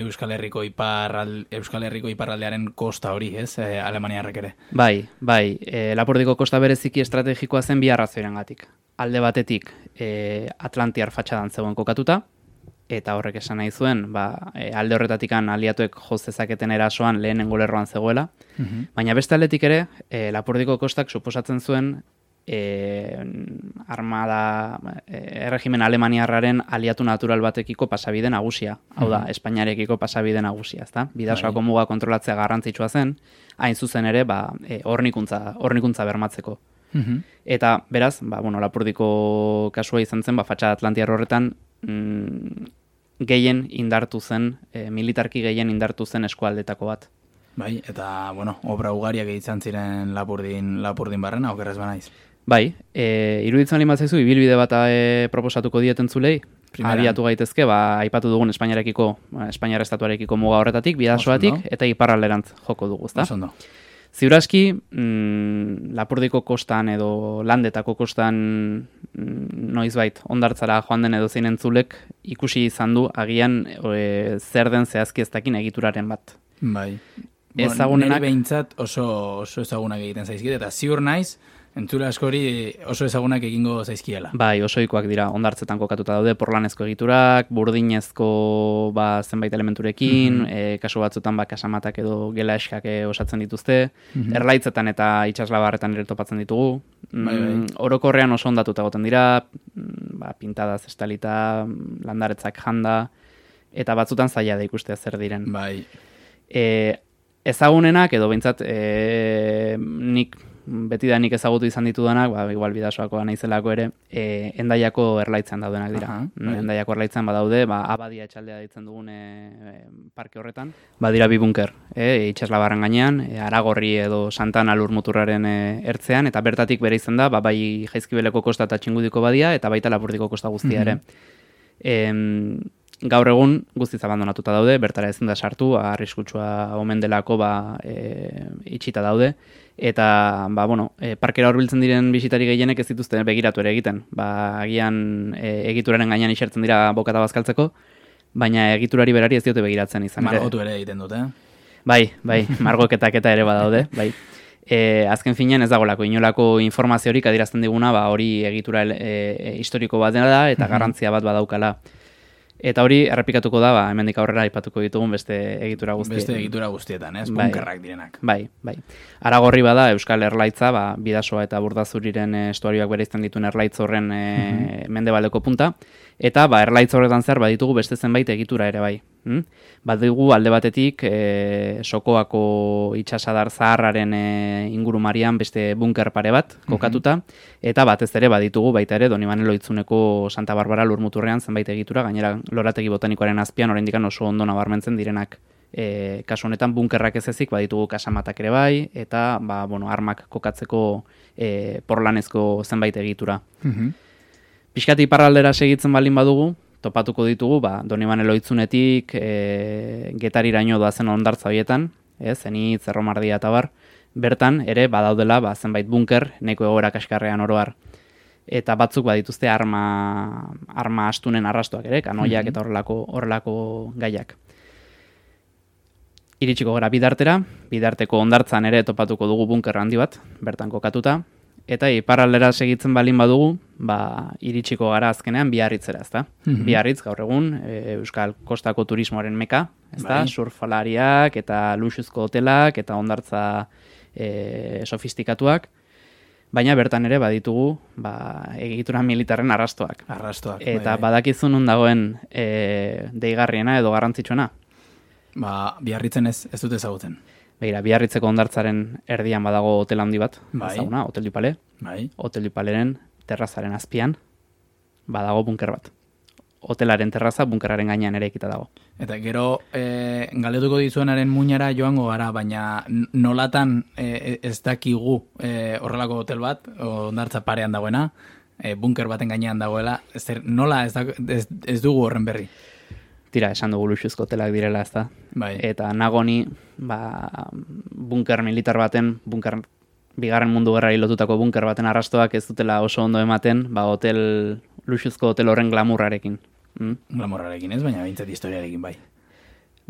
Euskal Herriko iparral, Euskal Herriko iparraldearen kosta hori, ez, e, Alemaniarrek ere. Bai, bai, e, Lapordiko kosta bereziki estrategikoa zen bi arrazoirengatik. Alde batetik, e, Atlantiar fatxadan zegoen kokatuta, eta horrek esan nahi zuen, ba, e, alde horretatikan aliatuek joz dezaketen erasoan lehenengo lerroan zegoela, Mhm. baina beste aldetik ere, e, Lapordiko kostak suposatzen zuen e, armada e, erregimen alemaniarraren aliatu natural batekiko pasabide nagusia. Hau da, Mhm. Espainiarekiko pasabide nagusia, ezta? Bidasoako Bai. muga kontrolatzea garrantzitsua zen, hain zuzen ere, ba, e, hornikuntza, hornikuntza bermatzeko. Mhm. Eta beraz, ba, bueno, Lapurdiko kasua izan zen, ba, fatxada Atlantiar horretan, mm, gehien indartu zen, e, militarki gehien indartu zen eskualdetako bat. Bai, eta, bueno, obra ugariak izan ziren lapurdin, lapurdin barrena, okerrez banaiz. Bai, e, iruditzen bali zaizu ibilbide bat e, proposatuko dieten zulei, abiatu gaitezke, ba, aipatu dugun Espainiarekiko, Espainiar estatuarekiko muga horretatik, bidasoatik, eta iparralderantz joko dugu, ezta? Oso ondo. Ziuraski, mm, Lapurdiko kostan edo landetako kostan mm, noizbait ondartzara joan den edo zein entzulek ikusi izan du agian e, zer den zehazki ez dakin egituraren bat. Bai. Ezagunenak- Neri behintzat oso, oso ezagunak egiten zaizkit, eta ziur naiz, entzule askori oso ezagunak egingo zaizkiela. Bai, osoikoak dira ondartzetan kokatuta daude porlanezko egiturak, burdinezko ba, zenbait elementurekin, Mhm. e, kasu batzutan ba, kasamatak edo gela eskak e, osatzen dituzte, Mhm. erlaitzetan eta itxaslabarretan ere topatzen ditugu. Bai, bai. Mm, orokorrean oso ondatuta goten dira, mm, ba, pintadaz estalita, mm, landaretzak janda, eta batzutan zaila da ikustea zer diren. Bai. E, ezagunenak, edo behintzat, e, nik beti da nik ezagutu izan ditudanak, ba, igual bidasoakoa naizelako ere, e, endaiako erlaitzen daudenak dira. Aha, bai. endaiako erlaitzen badaude, ba, abadia etxaldea ditzen dugun e, e, parke horretan. Badira bi bunker, e, itxaslabarren gainean, e, aragorri edo santana lurmuturraren e, ertzean, eta bertatik bere izan da, ba, bai jaizkibeleko kosta eta txingudiko badia, eta baita lapurdiko kosta guztia ere. Em, gaur egun guztiz abandonatuta daude, bertara ezin da sartu, arriskutsua omen delako ba, e, itxita daude, eta ba, bueno, e, parkera horbiltzen diren bisitari gehienek ez dituzte begiratu ere egiten. Ba, agian e, egituraren gainean isertzen dira bokata bazkaltzeko, baina egiturari berari ez diote begiratzen izan. Margotu ere egiten dute, eh? Bai, bai, margoketak eta ere badaude, bai. E, azken finean ez dagolako inolako informaziorik adierazten diguna, ba, hori egitura e, e, historiko bat dena da eta garrantzia bat badaukala. Eta hori errepikatuko da, ba, hemendik aurrera aipatuko ditugun beste egitura guzti. Beste egitura guztietan, ez? Bai. Bunkerrak direnak. Bai, bai. Aragorri bada Euskal Erlaitza, ba, bidasoa eta burdazuriren e, estuarioak bereizten dituen erlaitz horren e, mendebaldeko punta. Eta ba, erlaitz horretan zer baditugu beste zenbait egitura ere bai. Hm? Badigu alde batetik e, Sokoako itxasadar zaharraren e, ingurumarian beste bunker pare bat kokatuta. Eta batez ere baditugu baita ere Donibane Loitzuneko Santa Barbara lurmuturrean zenbait egitura, gainera lorategi botanikoaren azpian oraindik oso ondo nabarmentzen direnak e, kasu honetan bunkerrak ez ezik baditugu kasamatak ere bai, eta ba, bueno, armak kokatzeko e, porlanezko zenbait egitura. Mhm. Piskati iparraldera segitzen baldin badugu, topatuko ditugu, ba, Donibane Loitzunetik e, getariraino doazen ondartza horietan, ez, zenitz, erromardia eta bar, bertan ere badaudela ba, zenbait bunker, neko egoera kaskarrean oroar. Eta batzuk badituzte arma, arma astunen arrastoak ere, kanoiak Mhm. eta horrelako, horrelako gaiak. Iritsiko gara bidartera, bidarteko ondartzan ere topatuko dugu bunker handi bat, bertan kokatuta, eta iparraldera segitzen balin badugu, ba, iritsiko gara azkenean biarritzera, ezta? Mhm. Biarritz gaur egun e, Euskal Kostako turismoaren meka, ezta? Bai. Surfalariak eta luxuzko hotelak eta ondartza e, sofistikatuak, baina bertan ere baditugu ba, egitura militarren arrastoak. Arrastoak. Eta bai, bai. badakizu nun dagoen e, deigarriena edo garrantzitsuena. Ba, biarritzen ez, ez dute ezagutzen. Begira, biarritzeko ondartzaren erdian badago hotel handi bat, Bai. ezaguna, Hotel Dupale. Bai. Hotel Dupaleren terrazaren azpian badago bunker bat. Hotelaren terraza bunkerraren gainean ere ekita dago. Eta gero e, galdetuko dizuenaren muinara joango gara, baina nolatan e, ez dakigu e, horrelako hotel bat, ondartza parean dagoena, e, bunker baten gainean dagoela, zer, nola ez, da, ez, ez dugu horren berri. Tira, esan dugu luxuzko hotelak direla, ezta? Bai. Eta nagoni, ba, bunker militar baten, bunker bigarren mundu gerrari lotutako bunker baten arrastoak ez dutela oso ondo ematen, ba, hotel, luxuzko hotel horren glamurrarekin. Mm? Glamorrarekin ez, baina bintzat historiarekin bai.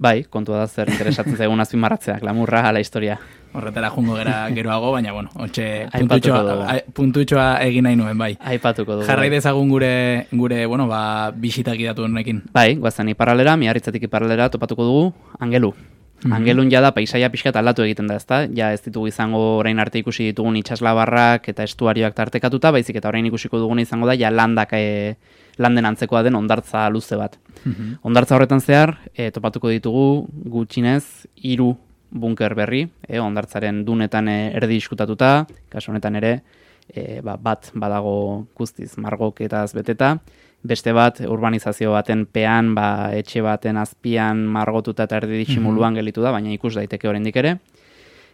Bai, kontua da zer interesatzen zaigun azpimarratzea, glamurra ala historia. Horretara jungo gera geroago, baina bueno, ontxe Aipatuko puntutxoa, puntutxoa egin nahi nuen, bai. Aipatuko dugu. Jarrai bai. dezagun gure, gure bueno, ba, bisitak idatu honekin. Bai, guazen iparralera, miarritzatik iparralera topatuko dugu, angelu. Mhm. Angelun jada paisaia pixkat aldatu egiten da, ezta? Ja ez ditugu izango orain arte ikusi ditugun itsaslabarrak eta estuarioak tartekatuta, baizik eta orain ikusiko duguna izango da ja landak e, landen antzekoa den ondartza luze bat. Mhm. Ondartza horretan zehar, e, topatuko ditugu gutxinez hiru bunker berri, e, ondartzaren dunetan e, erdi diskutatuta, kasu honetan ere, e, ba, bat badago guztiz margoketaz beteta, beste bat urbanizazio baten pean, ba, etxe baten azpian margotuta eta erdi disimuluan gelitu da, baina ikus daiteke oraindik ere.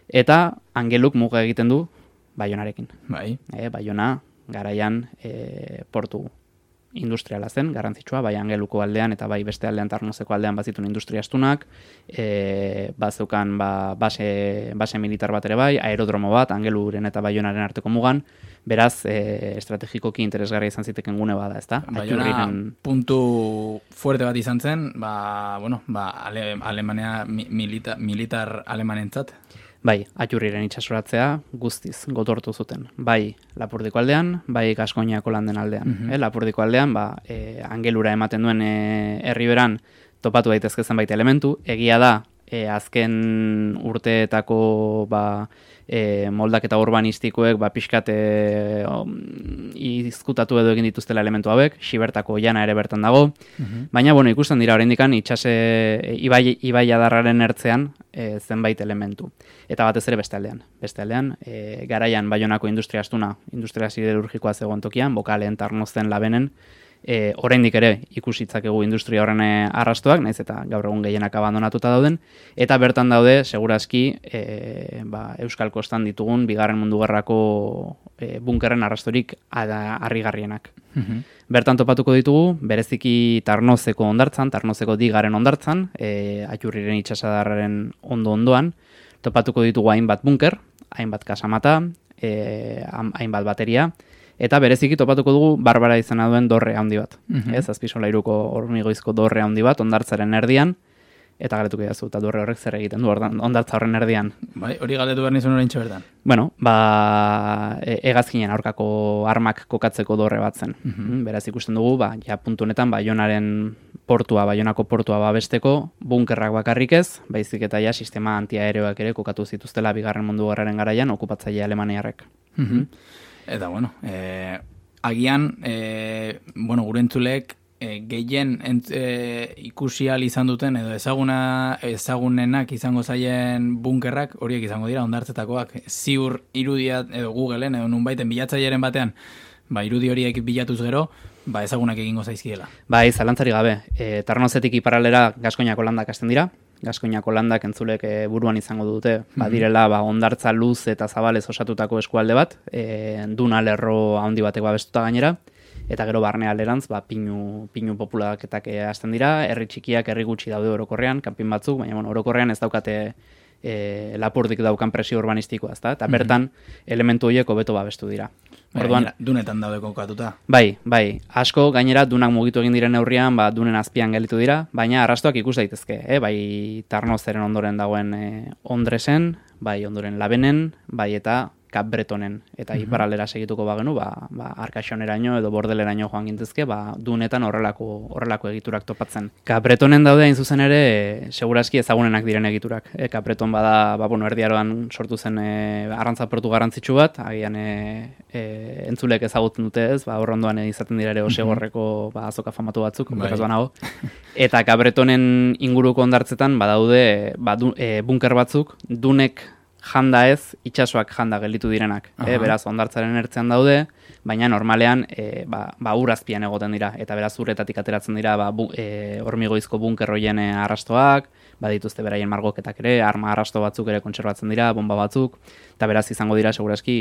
Eta angeluk muga egiten du baionarekin. Bai. E, baiona garaian e, portu industriala zen, garrantzitsua, bai angeluko aldean eta bai beste aldean tarnozeko aldean bazitun industria astunak, e, bazeukan ba, base, base militar bat ere bai, aerodromo bat, angeluren eta baionaren arteko mugan, beraz, e, estrategikoki interesgarria izan ziteken gune bada, ezta? Baiona Aiturriren- puntu fuerte bat izan zen, ba, bueno, ba, ale, Alemania mi- milita, militar alemanentzat. Bai, atxurriren itxasoratzea guztiz gotortu zuten. Bai, Lapurdiko aldean, bai Gaskoiniako landen aldean. Mhm. eh, Lapurdiko aldean, ba, e, angelura ematen duen e, herriberan topatu daitezke zenbait elementu. Egia da, e, azken urteetako ba, e, moldaketa urbanistikoek ba, pixkat e, izkutatu edo egin dituztela elementu hauek, Xibertako jana ere bertan dago, Baina, bueno, ikusten dira oraindikan itxase e, ibai, ibai adarraren ertzean e, zenbait elementu. Eta batez ere beste aldean. Beste aldean, e, garaian baionako industria astuna, industria siderurgikoa zegoen tokian, bokalen, tarnozten, labenen, e, oraindik ere ikusitzakegu industria horren e, arrastoak, naiz eta gaur egun gehienak abandonatuta dauden, eta bertan daude, segurazki, e, ba, Euskal Kostan ditugun, bigarren mundu gerrako e, bunkerren arrastorik harrigarrienak. Bertan topatuko ditugu, bereziki Tarnozeko ondartzan, Tarnozeko digaren ondartzan, e, atxurriren itxasadarraren ondo-ondoan, topatuko ditugu hainbat bunker, hainbat kasamata, e, hainbat bateria, eta bereziki topatuko dugu barbara izena duen dorre handi bat. Mhm. Ez, azpisolairuko hormigoizko dorre handi bat, ondartzaren erdian, eta galetuko jazu, eta dorre horrek zer egiten du ordan- ondartza horren erdian. Bai, hori galdetu behar nizun orain bertan. Bueno, ba, e, hegazkinen aurkako armak kokatzeko dorre bat zen. Mm, Beraz ikusten dugu, ba, ja puntu honetan, baionaren portua, baionako portua babesteko, bunkerrak bakarrik ez, baizik eta ja sistema antiaereoak ere kokatu zituztela bigarren mundu gerraren garaian okupatzaile alemaniarrek. Mhm. Eta, bueno, e, agian, e, bueno, gure entzulek, e, gehien ent, e, ikusi izan duten, edo ezaguna, ezagunenak izango zaien bunkerrak, horiek izango dira, ondartzetakoak. Ziur irudia, edo Googleen, edo nunbaiten bilatzaileren batean, ba, irudi horiek bilatuz gero, ba, ezagunak egingo zaizkiela. Bai, zalantzari gabe, e, Tarnozetik iparralera Gaskoinako landak hasten dira, Gaskoinako landak entzulek e, buruan izango dute, badirela ba, ondartza luz eta zabalez osatutako eskualde bat, e, duna lerro handi batek babestuta gainera, eta gero barne alderantz, ba, pinu, pinu populaketak e, hasten dira, herri txikiak, herri gutxi daude orokorrean, kanpin batzuk, baina bueno, orokorrean ez daukate e, lapurdik daukan presio urbanistikoa, ezta? Eta bertan elementu horiek hobeto babestu dira. Orduan, Gainera, dunetan daude kokatuta. Bai, bai. Asko gainera dunak mugitu egin diren neurrian, ba, dunen azpian gelitu dira, baina arrastoak ikus daitezke, eh? bai Tarnozeren ondoren dagoen eh, Ondresen, bai ondoren Labenen, bai eta Cap Bretonen. Eta iparraldera segituko bagenu, ba, ba Arkaxoneraino edo Bordeleraino joan gintezke, ba, dunetan horrelako, horrelako egiturak topatzen. Cap Bretonen daude hain zuzen ere, e, segurazki ezagunenak diren egiturak. E, Cap Breton bada, ba, bueno, erdiaroan sortu zen e, arrantza portu garrantzitsu bat, agian e, e, entzulek ezagutzen dute ez, ba, horrondoan izaten dira ere osegorreko ba, azoka famatu batzuk, Bai. bai. nago. Eta Cabretonen inguruko ondartzetan badaude ba, du, e, bunker batzuk, dunek janda ez, itsasoak janda gelditu direnak. E, beraz, ondartzaren ertzean daude, baina normalean e, ba, ba urazpian egoten dira. Eta beraz, uretatik ateratzen dira ba, bu, e, hormigoizko bunker hoien e, arrastoak, badituzte beraien margoketak ere, arma arrasto batzuk ere kontserbatzen dira, bomba batzuk, eta beraz izango dira segurazki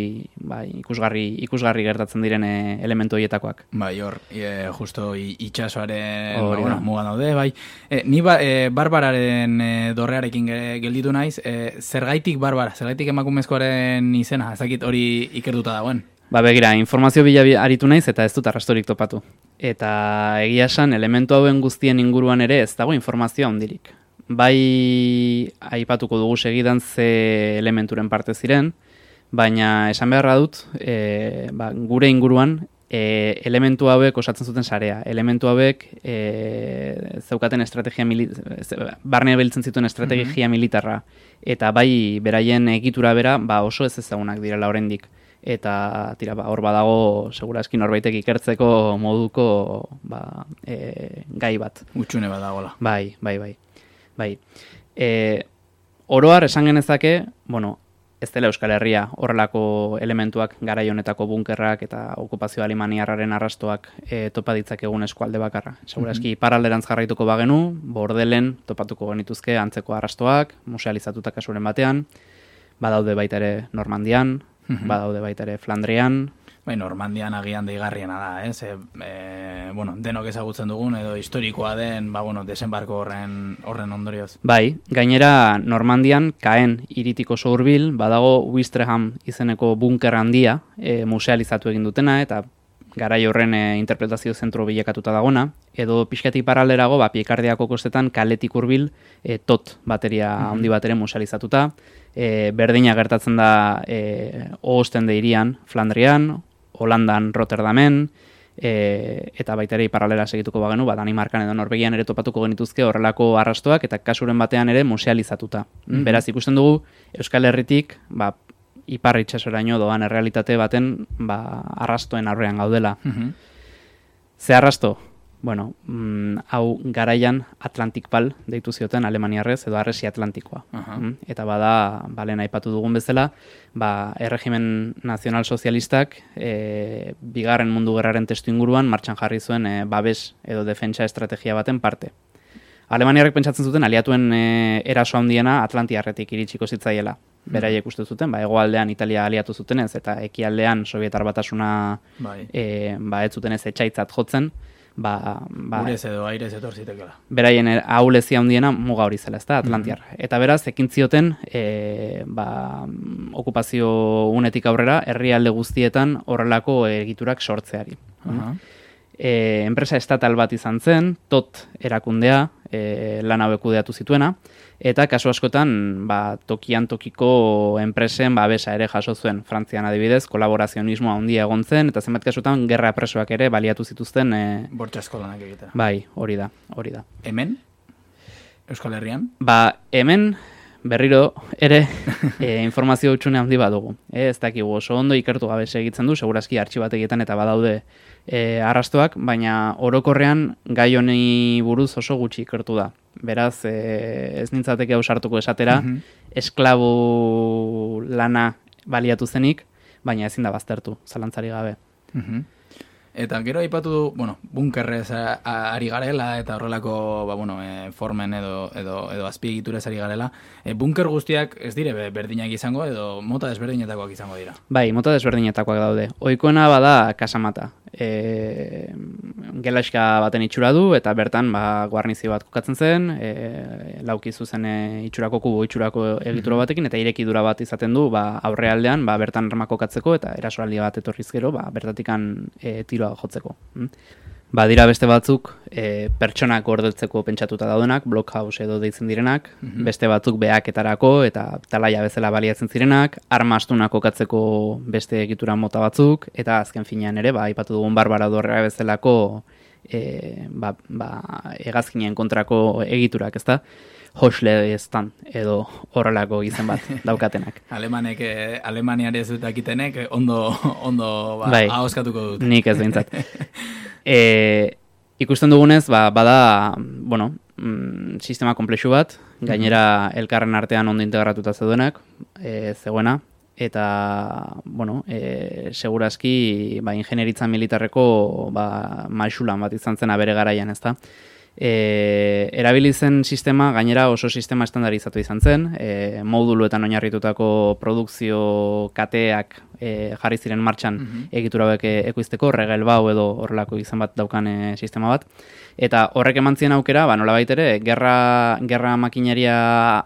ba, ikusgarri, ikusgarri gertatzen diren e, elementu horietakoak. Bai, hor, e, justo itxasoaren ba, bueno, da. mugan daude, bai. E, ni ba, e, barbararen e, dorrearekin ge- gelditu naiz, e, zergaitik barbara, zergaitik emakumezkoaren izena, ezakit hori ikertuta dagoen. Ba begira, informazio bila bi- aritu naiz eta ez dut arrastorik topatu. Eta egia esan, elementu hauen guztien inguruan ere ez dago informazio handirik. Bai aipatuko dugu segidan ze elementuren parte ziren, baina esan beharra dut, e, ba, gure inguruan e, elementu hauek osatzen zuten sarea. Elementu hauek e, zeukaten estrategia mili, ze- barne biltzen zituen estrategia militarra eta bai beraien egitura bera ba oso ez ezagunak direla oraindik eta tira ba hor badago segurazki norbaitek ikertzeko moduko ba, e, gai bat. Utxune bat dagoela. Bai, bai, bai. Bai. E, oroar esan genezake, bueno, ez dela Euskal Herria horrelako elementuak garai honetako bunkerrak eta okupazio alemaniarraren arrastoak e, topa ditzakegun eskualde bakarra. Segurazki iparralderantz jarraituko bagenu, bordelen topatuko genituzke antzeko arrastoak, musealizatuta kasuren batean, badaude baita ere Normandian, Mhm. badaude baita ere Flandrian, Bai, Normandian agian deigarriena da, ez? E, e, bueno, denok ezagutzen dugun edo historikoa den, ba, bueno, desembarko horren, horren ondorioz. Bai, gainera Normandian, Caen iritik oso hurbil, badago Wistreham izeneko bunker handia e, musealizatu egin dutena, eta garai horren e, interpretazio zentro bilakatuta dagona, edo pixkati paralerago, ba, piekardiako kostetan kaletik hurbil e, tot bateria handi bat ere musealizatuta, e, berdina gertatzen da e, Oosten irian, Flandrian, Holandan, Rotterdamen, e, eta baita ere paralera segituko bagenu, ba, Danimarkan edo Norvegian ere topatuko genituzke horrelako arrastoak eta kasuren batean ere musealizatuta. Mhm. Beraz, ikusten dugu Euskal Herritik, ba, ipar itxasoraino doan errealitate baten ba, arrastoen aurrean gaudela. Mhm. Ze arrasto? Bueno, mm, hau garaian Atlantic Pal deitu zioten Alemaniarrez edo Arresi Atlantikoa. Aha. Mm, Eta bada, balen aipatu dugun bezala, ba, erregimen nazional-sozialistak e, bigarren mundu gerraren testu inguruan martxan jarri zuen e, babes edo defentsa estrategia baten parte. Alemaniarrek pentsatzen zuten aliatuen e, eraso handiena Atlantiarretik iritsiko zitzaiela. Beraiek uste zuten, ba, hegoaldean Italia aliatu zutenez eta ekialdean Sovietar batasuna Bai. e, ba, ez zutenez etxaitzat jotzen, ba, ba, Urez edo airez etor zitekela. beraien er- ahulezia handiena muga hori zela, ezta, Atlantiar. Eta beraz, ekin zioten, e, ba, mm, okupazio unetik aurrera, herrialde guztietan horrelako egiturak sortzeari. Aha. E, enpresa estatal bat izan zen, tot erakundea, e, lan hauek kudeatu zituena, eta kasu askotan, ba, tokian tokiko enpresen babesa ere jaso zuen. Frantzian adibidez, kolaborazionismoa handia egon zen, eta zenbat kasutan gerra presoak ere baliatu zituzten e, Bortxasko lanak egitera. Bai, hori da, hori da. Hemen? Euskal Herrian? Ba, hemen berriro ere e, informazio utxune handi badugu. E, ez dakigu oso ondo ikertu gabe segitzen du, segurazki artxibategietan eta badaude e, arrastoak, baina orokorrean gai honi buruz oso gutxi ikertu da. Beraz, e, ez nintzateke ausartuko esatera, Mhm. esklabu lana baliatu zenik, baina ezin da baztertu, zalantzari gabe. Mhm. Eta gero aipatu du, bueno, bunkerrez ari garela eta horrelako, ba, bueno, e, formen edo, edo, edo azpiegiturez ari garela. E, bunker guztiak ez dire be- berdinak izango edo mota desberdinetakoak izango dira. Bai, mota desberdinetakoak daude. Ohikoena bada kasamata. E, gelaxka baten itxura du eta bertan ba, guarnizio bat kokatzen zen, e, lauki zuzen e, itxurako kubo itxurako egituro batekin eta irekidura bat izaten du ba, aurrealdean ba, bertan arma kokatzeko eta erasoaldi bat etorriz gero ba, bertatikan e, tiroa jotzeko. Mm? Ba, dira beste batzuk e, pertsonak gordeltzeko pentsatuta daudenak, blockhouse edo deitzen direnak, Mhm. beste batzuk behaketarako eta talaia bezala baliatzen zirenak, arma astunak kokatzeko beste egitura mota batzuk, eta azken finean ere, ba, aipatu dugun barbara dorrea bezalako e, ba, ba, hegazkinen kontrako egiturak, ezta? Hosle estan edo horrelako izen bat daukatenak. Alemanek, eh, Alemaniare ez dut dakitenek, eh, ondo, ondo ba, Bai. dut. Nik ez behintzat. e, ikusten dugunez, ba, bada, bueno, mm, sistema komplexu bat, gainera elkarren artean ondo integratuta zeudenak, e, zegoena, eta, bueno, e, segurazki, ba, ingenieritza militarreko, ba, maixulan bat izan zen bere garaian, ezta? E, erabili zen sistema, gainera oso sistema estandarizatu izan zen, e, moduluetan oinarritutako produkzio kateak e, jarri ziren martxan egitura hauek e, ekoizteko, regel bau edo horrelako izan bat daukan e, sistema bat. Eta horrek eman zien aukera, ba, nolabait ere, gerra, gerra makineria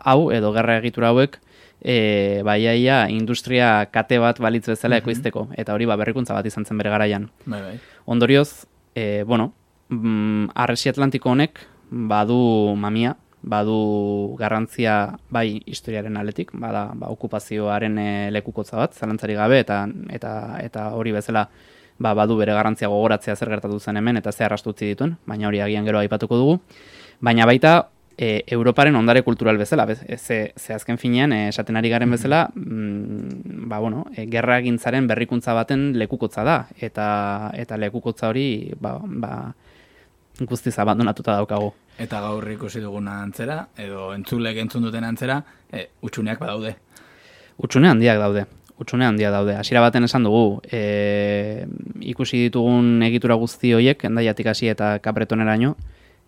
hau edo gerra egitura hauek e, baiaia industria kate bat balitz bezala Mhm. ekoizteko. Eta hori ba, berrikuntza bat izan zen bere garaian. Bai, bai. Ondorioz, e, bueno, mm, arresi atlantiko honek badu mamia, badu garrantzia bai historiaren aletik, bada ba, okupazioaren e, lekukotza bat, zalantzari gabe, eta, eta, eta hori bezala ba, badu bere garrantzia gogoratzea zer gertatu zen hemen eta ze arrastu utzi dituen, baina hori agian gero aipatuko dugu. Baina baita e, Europaren ondare kultural bezala, bez, e, ze, ze azken finean e, esaten ari garen bezala, mm, ba, bueno, e, gerragintzaren berrikuntza baten lekukotza da, eta, eta lekukotza hori ba, ba, guztiz abandonatuta daukagu. Eta gaur ikusi duguna antzera, edo entzulek entzun duten antzera, e, utxuneak badaude. Utxune handiak daude. Utxune handiak daude. Hasiera baten esan dugu, e, ikusi ditugun egitura guzti horiek, endaiatik hasi eta kapretoneraino,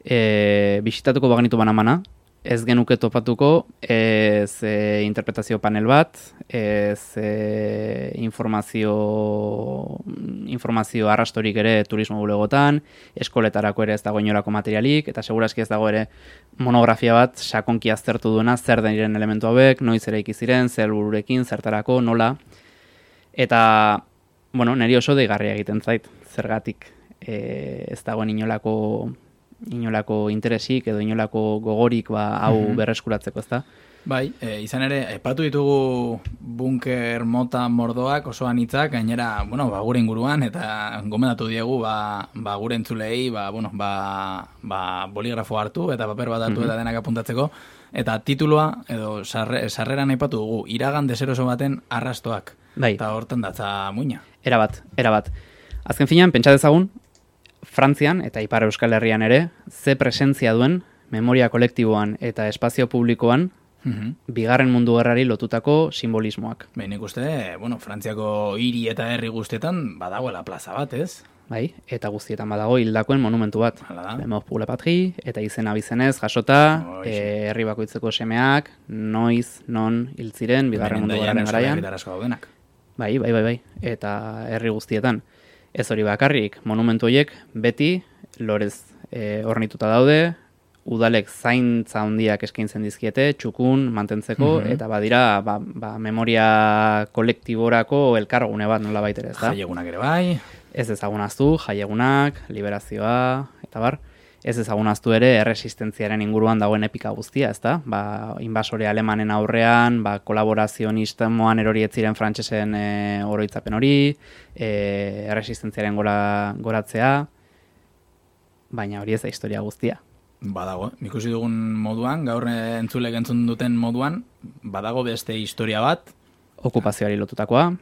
e, bisitatuko bagenitu banamana, ez genuke topatuko ez e, interpretazio panel bat, ez e, informazio, informazio arrastorik ere turismo bulegotan, eskoletarako ere ez dago inorako materialik, eta segurazki ez dago ere monografia bat sakonki aztertu duena zer den diren elementu hauek, noiz ere ikiziren, zer bururekin, zertarako, nola. Eta, bueno, neri oso deigarria egiten zait, zergatik e, ez dagoen inolako inolako interesik edo inolako gogorik ba hau Mhm. berreskuratzeko, ezta? Bai, e, izan ere, aipatu ditugu bunker mota mordoak oso anitzak, gainera, bueno, ba, gure inguruan, eta gomendatu diegu, ba, ba, gure entzulei, ba, bueno, ba, ba, boligrafo hartu, eta paper bat hartu, Mhm. eta denak apuntatzeko, eta titulua, edo sarre, sarreran aipatu dugu, iragan deseroso baten arrastoak. Bai. Eta hortan datza muina. Era bat, era bat. Azken finean, pentsa dezagun, Frantzian eta Ipar Euskal Herrian ere, ze presentzia duen memoria kolektiboan eta espazio publikoan Mhm. bigarren mundu gerrari lotutako simbolismoak. Behin nik uste, bueno, Frantziako hiri eta herri guztietan badagoela plaza bat, ez? Bai, eta guztietan badago hildakoen monumentu bat. Lemor Pula Patri, eta izena bizenez jasota, e, herri bakoitzeko semeak, noiz, non, hil ziren, bigarren mundu gerraren garaian. Bai, bai, bai, bai. Eta herri guztietan. Ez hori bakarrik, monumentu horiek beti lorez e, ornituta daude, udalek zaintza handiak eskaintzen dizkiete, txukun, mantentzeko, Mhm. eta badira, ba, ba, memoria kolektiborako elkargune bat nola baitere, ez da? Jaiegunak ere bai. Ez ezagunaztu, jaiegunak, liberazioa, eta bar, ez ezagunaztu ere erresistentziaren inguruan dagoen epika guztia, ez da? Ba, invasore alemanen aurrean, ba, kolaborazionismoan erori ez ziren frantsesen e, oroitzapen hori, e, erresistentziaren gora, goratzea, baina hori ez da historia guztia. Badago, ikusi dugun moduan, gaur eh, entzulek entzun duten moduan, badago beste historia bat, Okupazioari lotutakoa,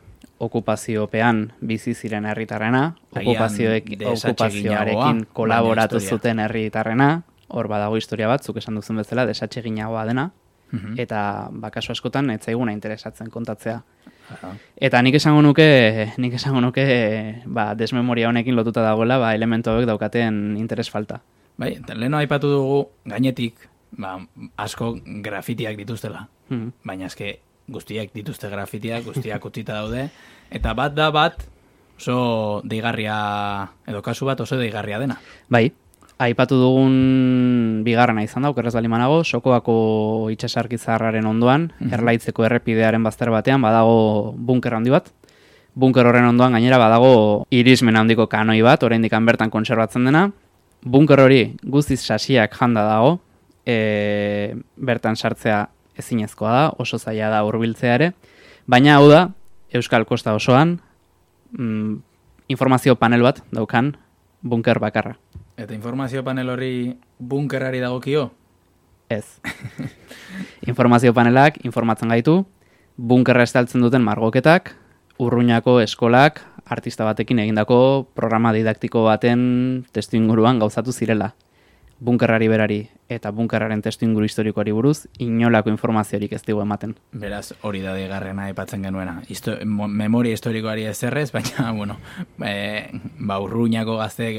okupaziopean bizi ziren herritarrena, okupazioarekin kolaboratu zuten herritarrena, hor badago historia bat, zuk esan duzun bezala, desatseginagoa dena, Mhm. eta bakaso askotan ez zaiguna interesatzen kontatzea. Eta nik esango nuke, nik esango nuke, ba, desmemoria honekin lotuta dagoela, ba, elementu hauek daukaten interes falta. Bai, leheno aipatu dugu gainetik, ba, asko grafitiak dituztela. Mhm. Baina eske guztiak dituzte grafitiak, guztiak utzita daude, eta bat da bat oso deigarria, edo kasu bat oso deigarria dena. Bai, aipatu dugun bigarrena izan da, okerrez balimanago, Sokoako itxasarkitzarraren ondoan, Mhm. erlaitzeko errepidearen bazter batean, badago bunker handi bat. Bunker horren ondoan gainera badago irismen handiko kanoi bat, oraindik bertan kontserbatzen dena. Bunker hori guztiz sasiak janda dago, e, bertan sartzea ezinezkoa da, oso zaila da hurbiltzea ere, baina hau da, Euskal Kosta osoan, mm, informazio panel bat daukan bunker bakarra. Eta informazio panel hori bunkerrari dagokio? Ez. Informazio panelak informatzen gaitu, bunkerra estaltzen duten margoketak, urruñako eskolak, artista batekin egindako programa didaktiko baten testu inguruan gauzatu zirela. Bunkerrari berari eta bunkerraren testu inguru historikoari buruz inolako informaziorik ez digu ematen. Beraz, hori da deigarrena aipatzen genuena. Histo mo- memoria historikoari ezerrez, baina, bueno, e, ba, urruñako gazteek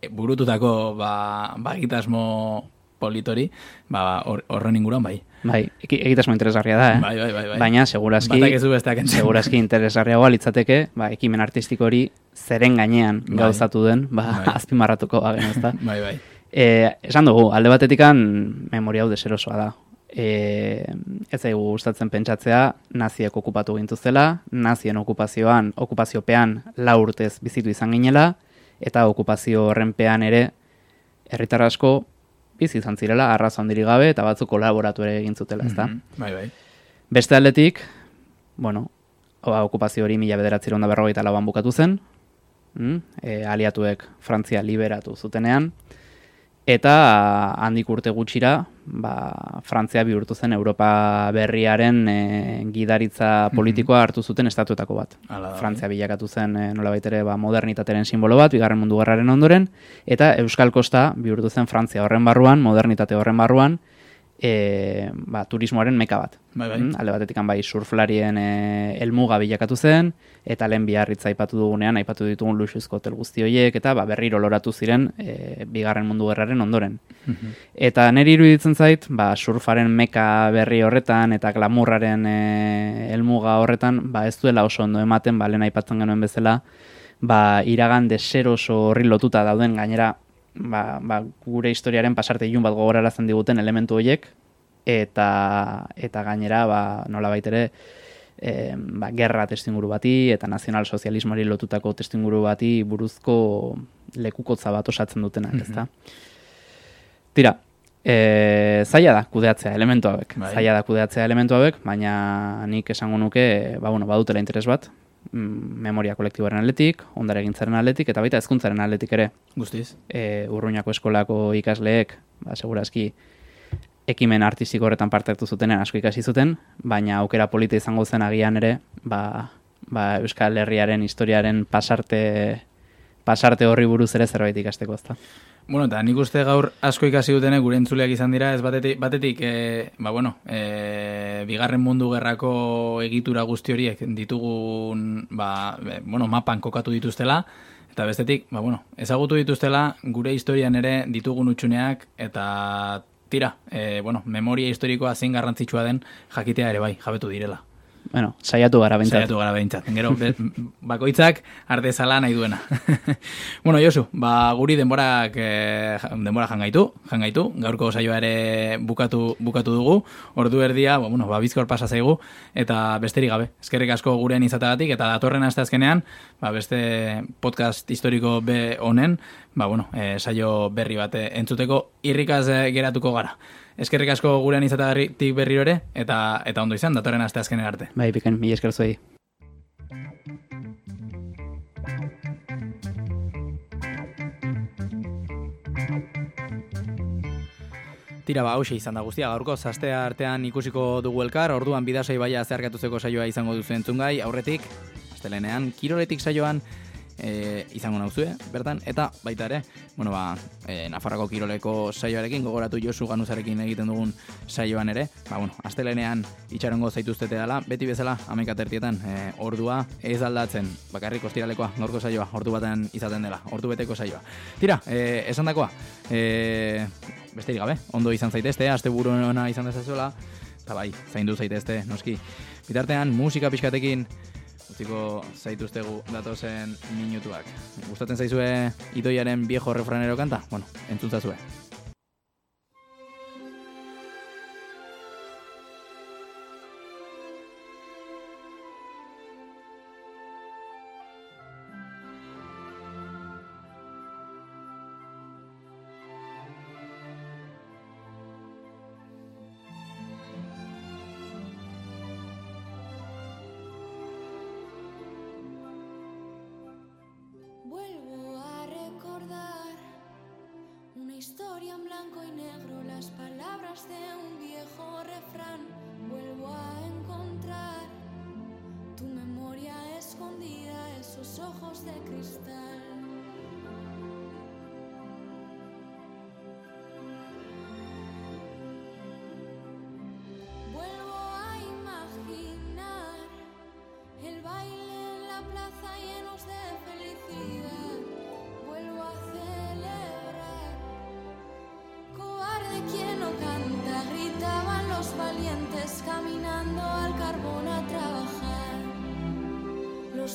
e, burututako ba, ba, egitasmo politori, ba, hor- horren inguruan bai. Bai, egitasmo interesgarria da, eh? Bai, bai, bai, bai. Baina, segurazki, segurazki interesgarriagoa litzateke, ba, ekimen artistiko hori zeren gainean Bai. gauzatu den, ba, Bai. azpimarratuko bagen, ezta? Bai, bai. E, esan dugu, alde batetikan memoria hau deserosoa da. E, ez zaigu gustatzen pentsatzea, naziek okupatu gintuzela, nazien okupazioan, okupaziopean lau urtez bizitu izan ginela, eta okupazio horrenpean ere herritar asko bizi izan zirela, arrazo handirik gabe, eta batzuk kolaboratu ere egin zutela, ezta? Mhm, Bai, bai. Beste aldetik, bueno, ba, okupazio hori mila bederatziron da berrogeita lauan bukatu zen, mm? e, aliatuek Frantzia liberatu zutenean, eta handik urte gutxira, ba, Frantzia bihurtu zen Europa berriaren e, gidaritza politikoa hartu zuten estatuetako bat. Hala da, Frantzia bilakatu zen e, nolabait ere ba, modernitateren simbolo bat, bigarren mundu gerraren ondoren, eta Euskal Kosta bihurtu zen Frantzia horren barruan, modernitate horren barruan, e, ba, turismoaren meka bat. Bai, bai. Mm, alde batetik bai surflarien e, helmuga bilakatu zen, eta lehen biarritza aipatu dugunean, aipatu ditugun luxuzko hotel guzti horiek, eta ba, berriro loratu ziren e, bigarren mundu gerraren ondoren. Eta niri iruditzen zait, ba, surfaren meka berri horretan eta glamurraren e, helmuga horretan, ba, ez duela oso ondo ematen, ba, lehen aipatzen genuen bezala, ba, iragan deseroso horri lotuta dauden gainera, ba, ba, gure historiaren pasarte ilun bat gogorarazten diguten elementu horiek, eta, eta gainera, ba, nola baitere, e, ba, gerra testinguru bati eta nazionalsozialismoari lotutako testinguru bati buruzko lekukotza bat osatzen dutenak, ezta? Tira, e, zaila da kudeatzea elementu hauek. Bai. Zaila da kudeatzea elementu hauek, baina nik esango nuke, ba, bueno, badutela interes bat, mm, memoria kolektiboaren atletik, ondare gintzaren atletik, eta baita hezkuntzaren atletik ere. Guztiz. E, urruñako eskolako ikasleek, ba, segurazki, ekimen artistiko horretan parte hartu zutenean asko ikasi zuten, baina aukera polita izango zen agian ere, ba, ba Euskal Herriaren historiaren pasarte pasarte horri buruz ere zerbait ikasteko, ezta. Bueno, eta nik uste gaur asko ikasi dutene gure entzuleak izan dira, ez batetik, batetik e, ba, bueno, e, bigarren mundu gerrako egitura guzti horiek ditugun, ba, e, bueno, mapan kokatu dituztela, eta bestetik, ba, bueno, ezagutu dituztela gure historian ere ditugun utxuneak, eta tira, e, bueno, memoria historikoa zein garrantzitsua den jakitea ere bai, jabetu direla. Bueno, saiatu gara behintzat. Saiatu gara behintzat. Gero, bakoitzak artezala nahi duena. bueno, Josu, ba, guri denborak eh, denbora jangaitu, jangaitu. Gaurko saioa ere bukatu, bukatu dugu. Ordu erdia, ba, bueno, ba, bizkor pasa zaigu. Eta besterik gabe, eskerrik asko gurean izatagatik. Eta datorren aste azkenean, ba, beste podcast historiko be honen, ba, bueno, eh, saio berri bate entzuteko irrikaz eh, geratuko gara. Eskerrik asko gurean izatagatik berriro ere, eta eta ondo izan, datorren aste azkenen arte. Bai, piken, mila esker zuei. Tira ba, hauxe izan da guztia, gaurko zastea artean ikusiko dugu elkar, orduan bidasai baia zeharkatuzeko saioa izango duzu entzungai, aurretik, astelenean, kiroletik saioan, e, izango nauzue, bertan, eta baita ere, bueno, ba, e, Nafarrako kiroleko saioarekin, gogoratu Josu Ganuzarekin egiten dugun saioan ere, ba, bueno, astelenean itxarongo zaituztete dela, beti bezala, amaika tertietan, e, ordua ez aldatzen, bakarrik ostiralekoa, gaurko saioa, ordu batean izaten dela, ordu beteko saioa. Tira, e, esan dakoa, e, besterik gabe, ondo izan zaitezte, aste ona izan dezazuela, eta bai, zaindu zaitezte, noski. Bitartean, musika pixkatekin, utziko zaituztegu datozen minutuak. Gustatzen zaizue idoiaren viejo refranero kanta? Bueno, entzuntzazue.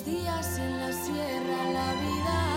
Días en la sierra, la vida